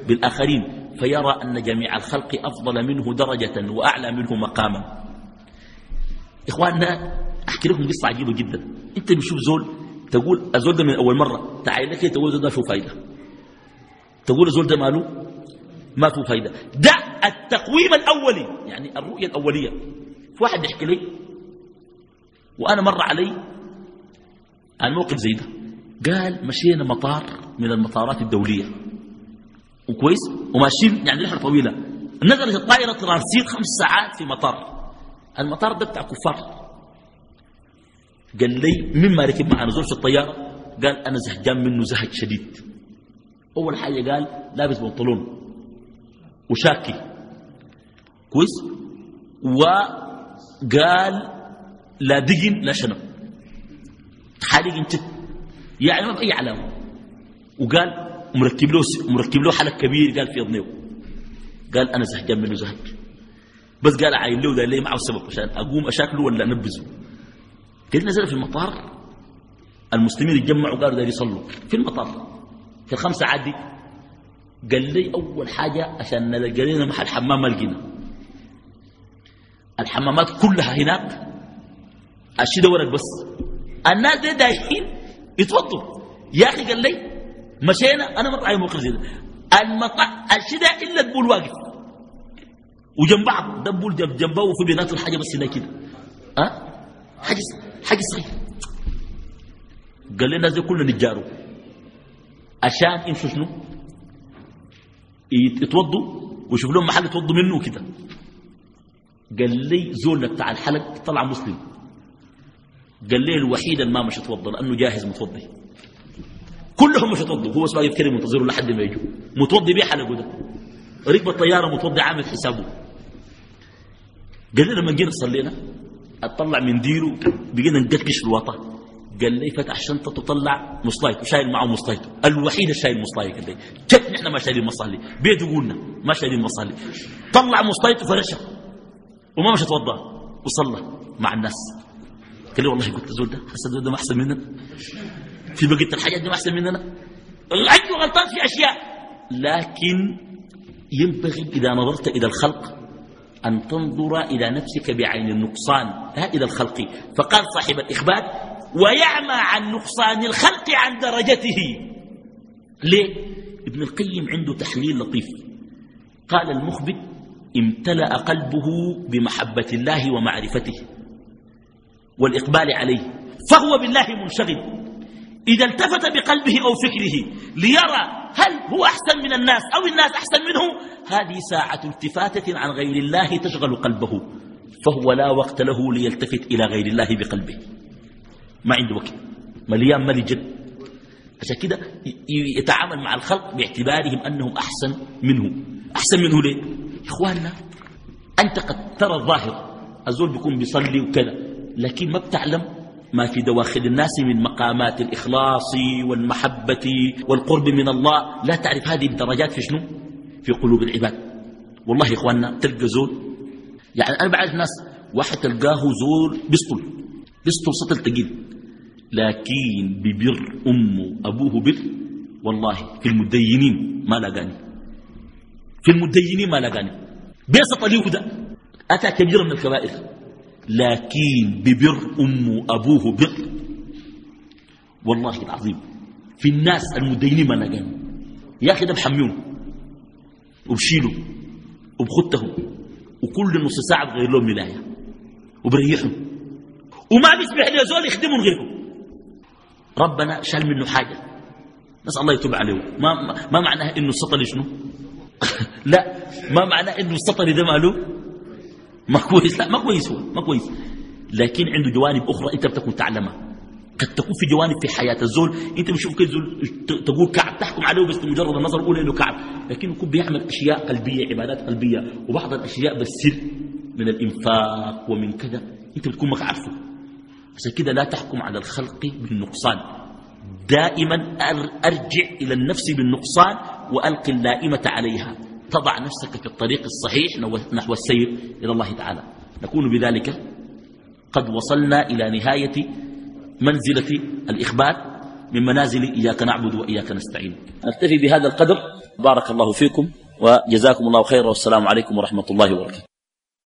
بالآخرين. فيرى أن جميع الخلق أفضل منه درجة وأعلى منه مقاما. إخواننا أحكي لكم قصة عجيبة جدا. أنت بشوف زول تقول الزول ده من أول مرة تعال لك تقول زول ده شو فايدة. تقول الزول ده ماله؟ ما فيه فايدة. ده التقويم الأولي يعني الرؤية الأولية. في واحد يحكي لي وأنا مر علي عن موقف زي ده. قال مشينا مطار من المطارات الدولية. وكويس؟ وماشيين يعني رحله طويلة. نزلت الطائره ترانسيت خمس ساعات في مطار. المطار ده بتاع كفار. قال لي مما ركب معنا زول في الطيارة؟ قال أنا زهجان منه زهج شديد. أول حاجة قال لابس بنطلون. وشاكي. كويس. وقال لا دقن لا شنب. حالي انت. يعني ما بأي علامة. وقال مركب له مركب له حلق كبير قال في اذنه قال أنا زهقان منه زهق بس قال عاين له ده ليه معه سبب عشان أقوم أشاكله ولا أنبذه. قال نزل في المطار. المسلمين يتجمعوا قالوا ده يصلوا. في المطار. في الخمسة عادي. قال لي أول حاجة عشان نلقى لنا محل حمام ما لقينا. الحمامات كلها هناك. الشيء ورق بس. الناس دي دايحين يتوضوا يا أخي قال لي مشينا أنا مطعم موقف زي ده. المطع الشدة إلا البول واقف. وجنب بعض ده بول جنب جنبه وفي بيناته الحاجة بس هنا كده. ها؟ حاجة حاجة صغيره قال لنا زي كلنا نتجاروا عشان يمشوا شنو؟ يتوضوا ويشوف لهم محل يتوضوا منه كده قال لي زول بتاع الحلق طلع مسلم. قال لي الوحيد ما مش يتوضا لأنه جاهز متوضي. كلهم مش يتوضوا هو واقف كده منتظره لحد ما يجوا. متوضي بيه حلقه ده. ركب الطيارة متوضي عامل حسابه. قال لنا لما جينا صلينا أطلع من ديره بقينا نقشقش في الوطا قال لي فتح شنطته طلع مصلايته. شايل معه مصلايته. الوحيد الشايل مصلاي قال لي. كيف نحن ما شايلين مصالي بيته قلنا ما شايلين مصالي طلع مصلايته فرشها وما مش توضا وصلى مع الناس. قال لي والله قلت زول ده حسن زول ده ما أحسن مننا. في بقية الحاجات دي ما أحسن مننا. العجل غلطان في أشياء. لكن ينبغي إذا نظرت إلى الخلق أن تنظر إلى نفسك بعين النقصان. لا إلى الخلق. فقال صاحب الإخبار ويعمى عن نقصان الخلق عن درجته. ليه؟ ابن القيم عنده تحليل لطيف. قال المخبت امتلأ قلبه بمحبة الله ومعرفته والإقبال عليه فهو بالله منشغل. إذا التفت بقلبه أو فكره ليرى هل هو أحسن من الناس أو الناس أحسن منه هذه ساعة التفاتة عن غير الله تشغل قلبه فهو لا وقت له ليلتفت إلى غير الله بقلبه. ما عنده وقت مليان ملي جد. عشان كده يتعامل مع الخلق باعتبارهم أنهم أحسن منه. أحسن منه ليه؟ إخواننا أنت قد ترى الظاهر الزول بيكون بيصلي وكذا لكن ما بتعلم ما في دواخل الناس من مقامات الإخلاص والمحبة والقرب من الله. لا تعرف هذه الدرجات في شنو؟ في قلوب العباد. والله إخواننا تلقى زول يعني أنا بعرف ناس واحد تلقاه زول بيسطل بيسطل سطل تقيل لكن ببر أمه أبوه بر والله في المدينين ما لقاني في المدينين ما لقاني. بيسط ليه ده. أتى كبير من الكبائر. لكن ببر أمه أبوه بر. والله العظيم في الناس المدينين ما لقاني. يا أخي ده بحميهم وبشيلوا وبخدتهم وكل نص ساعة بغير لهم ملاية وبريحهم. وما بيسمح لي زول يخدمهم غيرهم. ربنا شال منه حاجة. نسأل الله يتوب عليه. ما, ما معناه إنه السطل شنو؟ *laughs* لا ما معناه إنه السطل ده ماله؟ ما كويس. لا ما كويس هو ما كويس. لكن عنده جوانب أخرى أنت بتكون تعلمها. قد تكون في جوانب في حياة الزول. أنت بتشوف زول تقول كعب تحكم عليه بس مجرد النظر قول إنه كعب. لكن يكون بيعمل أشياء قلبية عبادات قلبية. وبعض الأشياء بالسر من الإنفاق ومن كذا. أنت بتكون ما عارفه عشان كده لا تحكم على الخلق بالنقصان. دائما أرجع إلى النفس بالنقصان والقي اللائمة عليها. تضع نفسك في الطريق الصحيح نحو السير إلى الله تعالى. نكون بذلك قد وصلنا إلى نهاية منزلة الإخبات من منازل إياك نعبد وإياك نستعين. نكتفي بهذا القدر. بارك الله فيكم وجزاكم الله خيرا والسلام عليكم ورحمة الله وبركاته.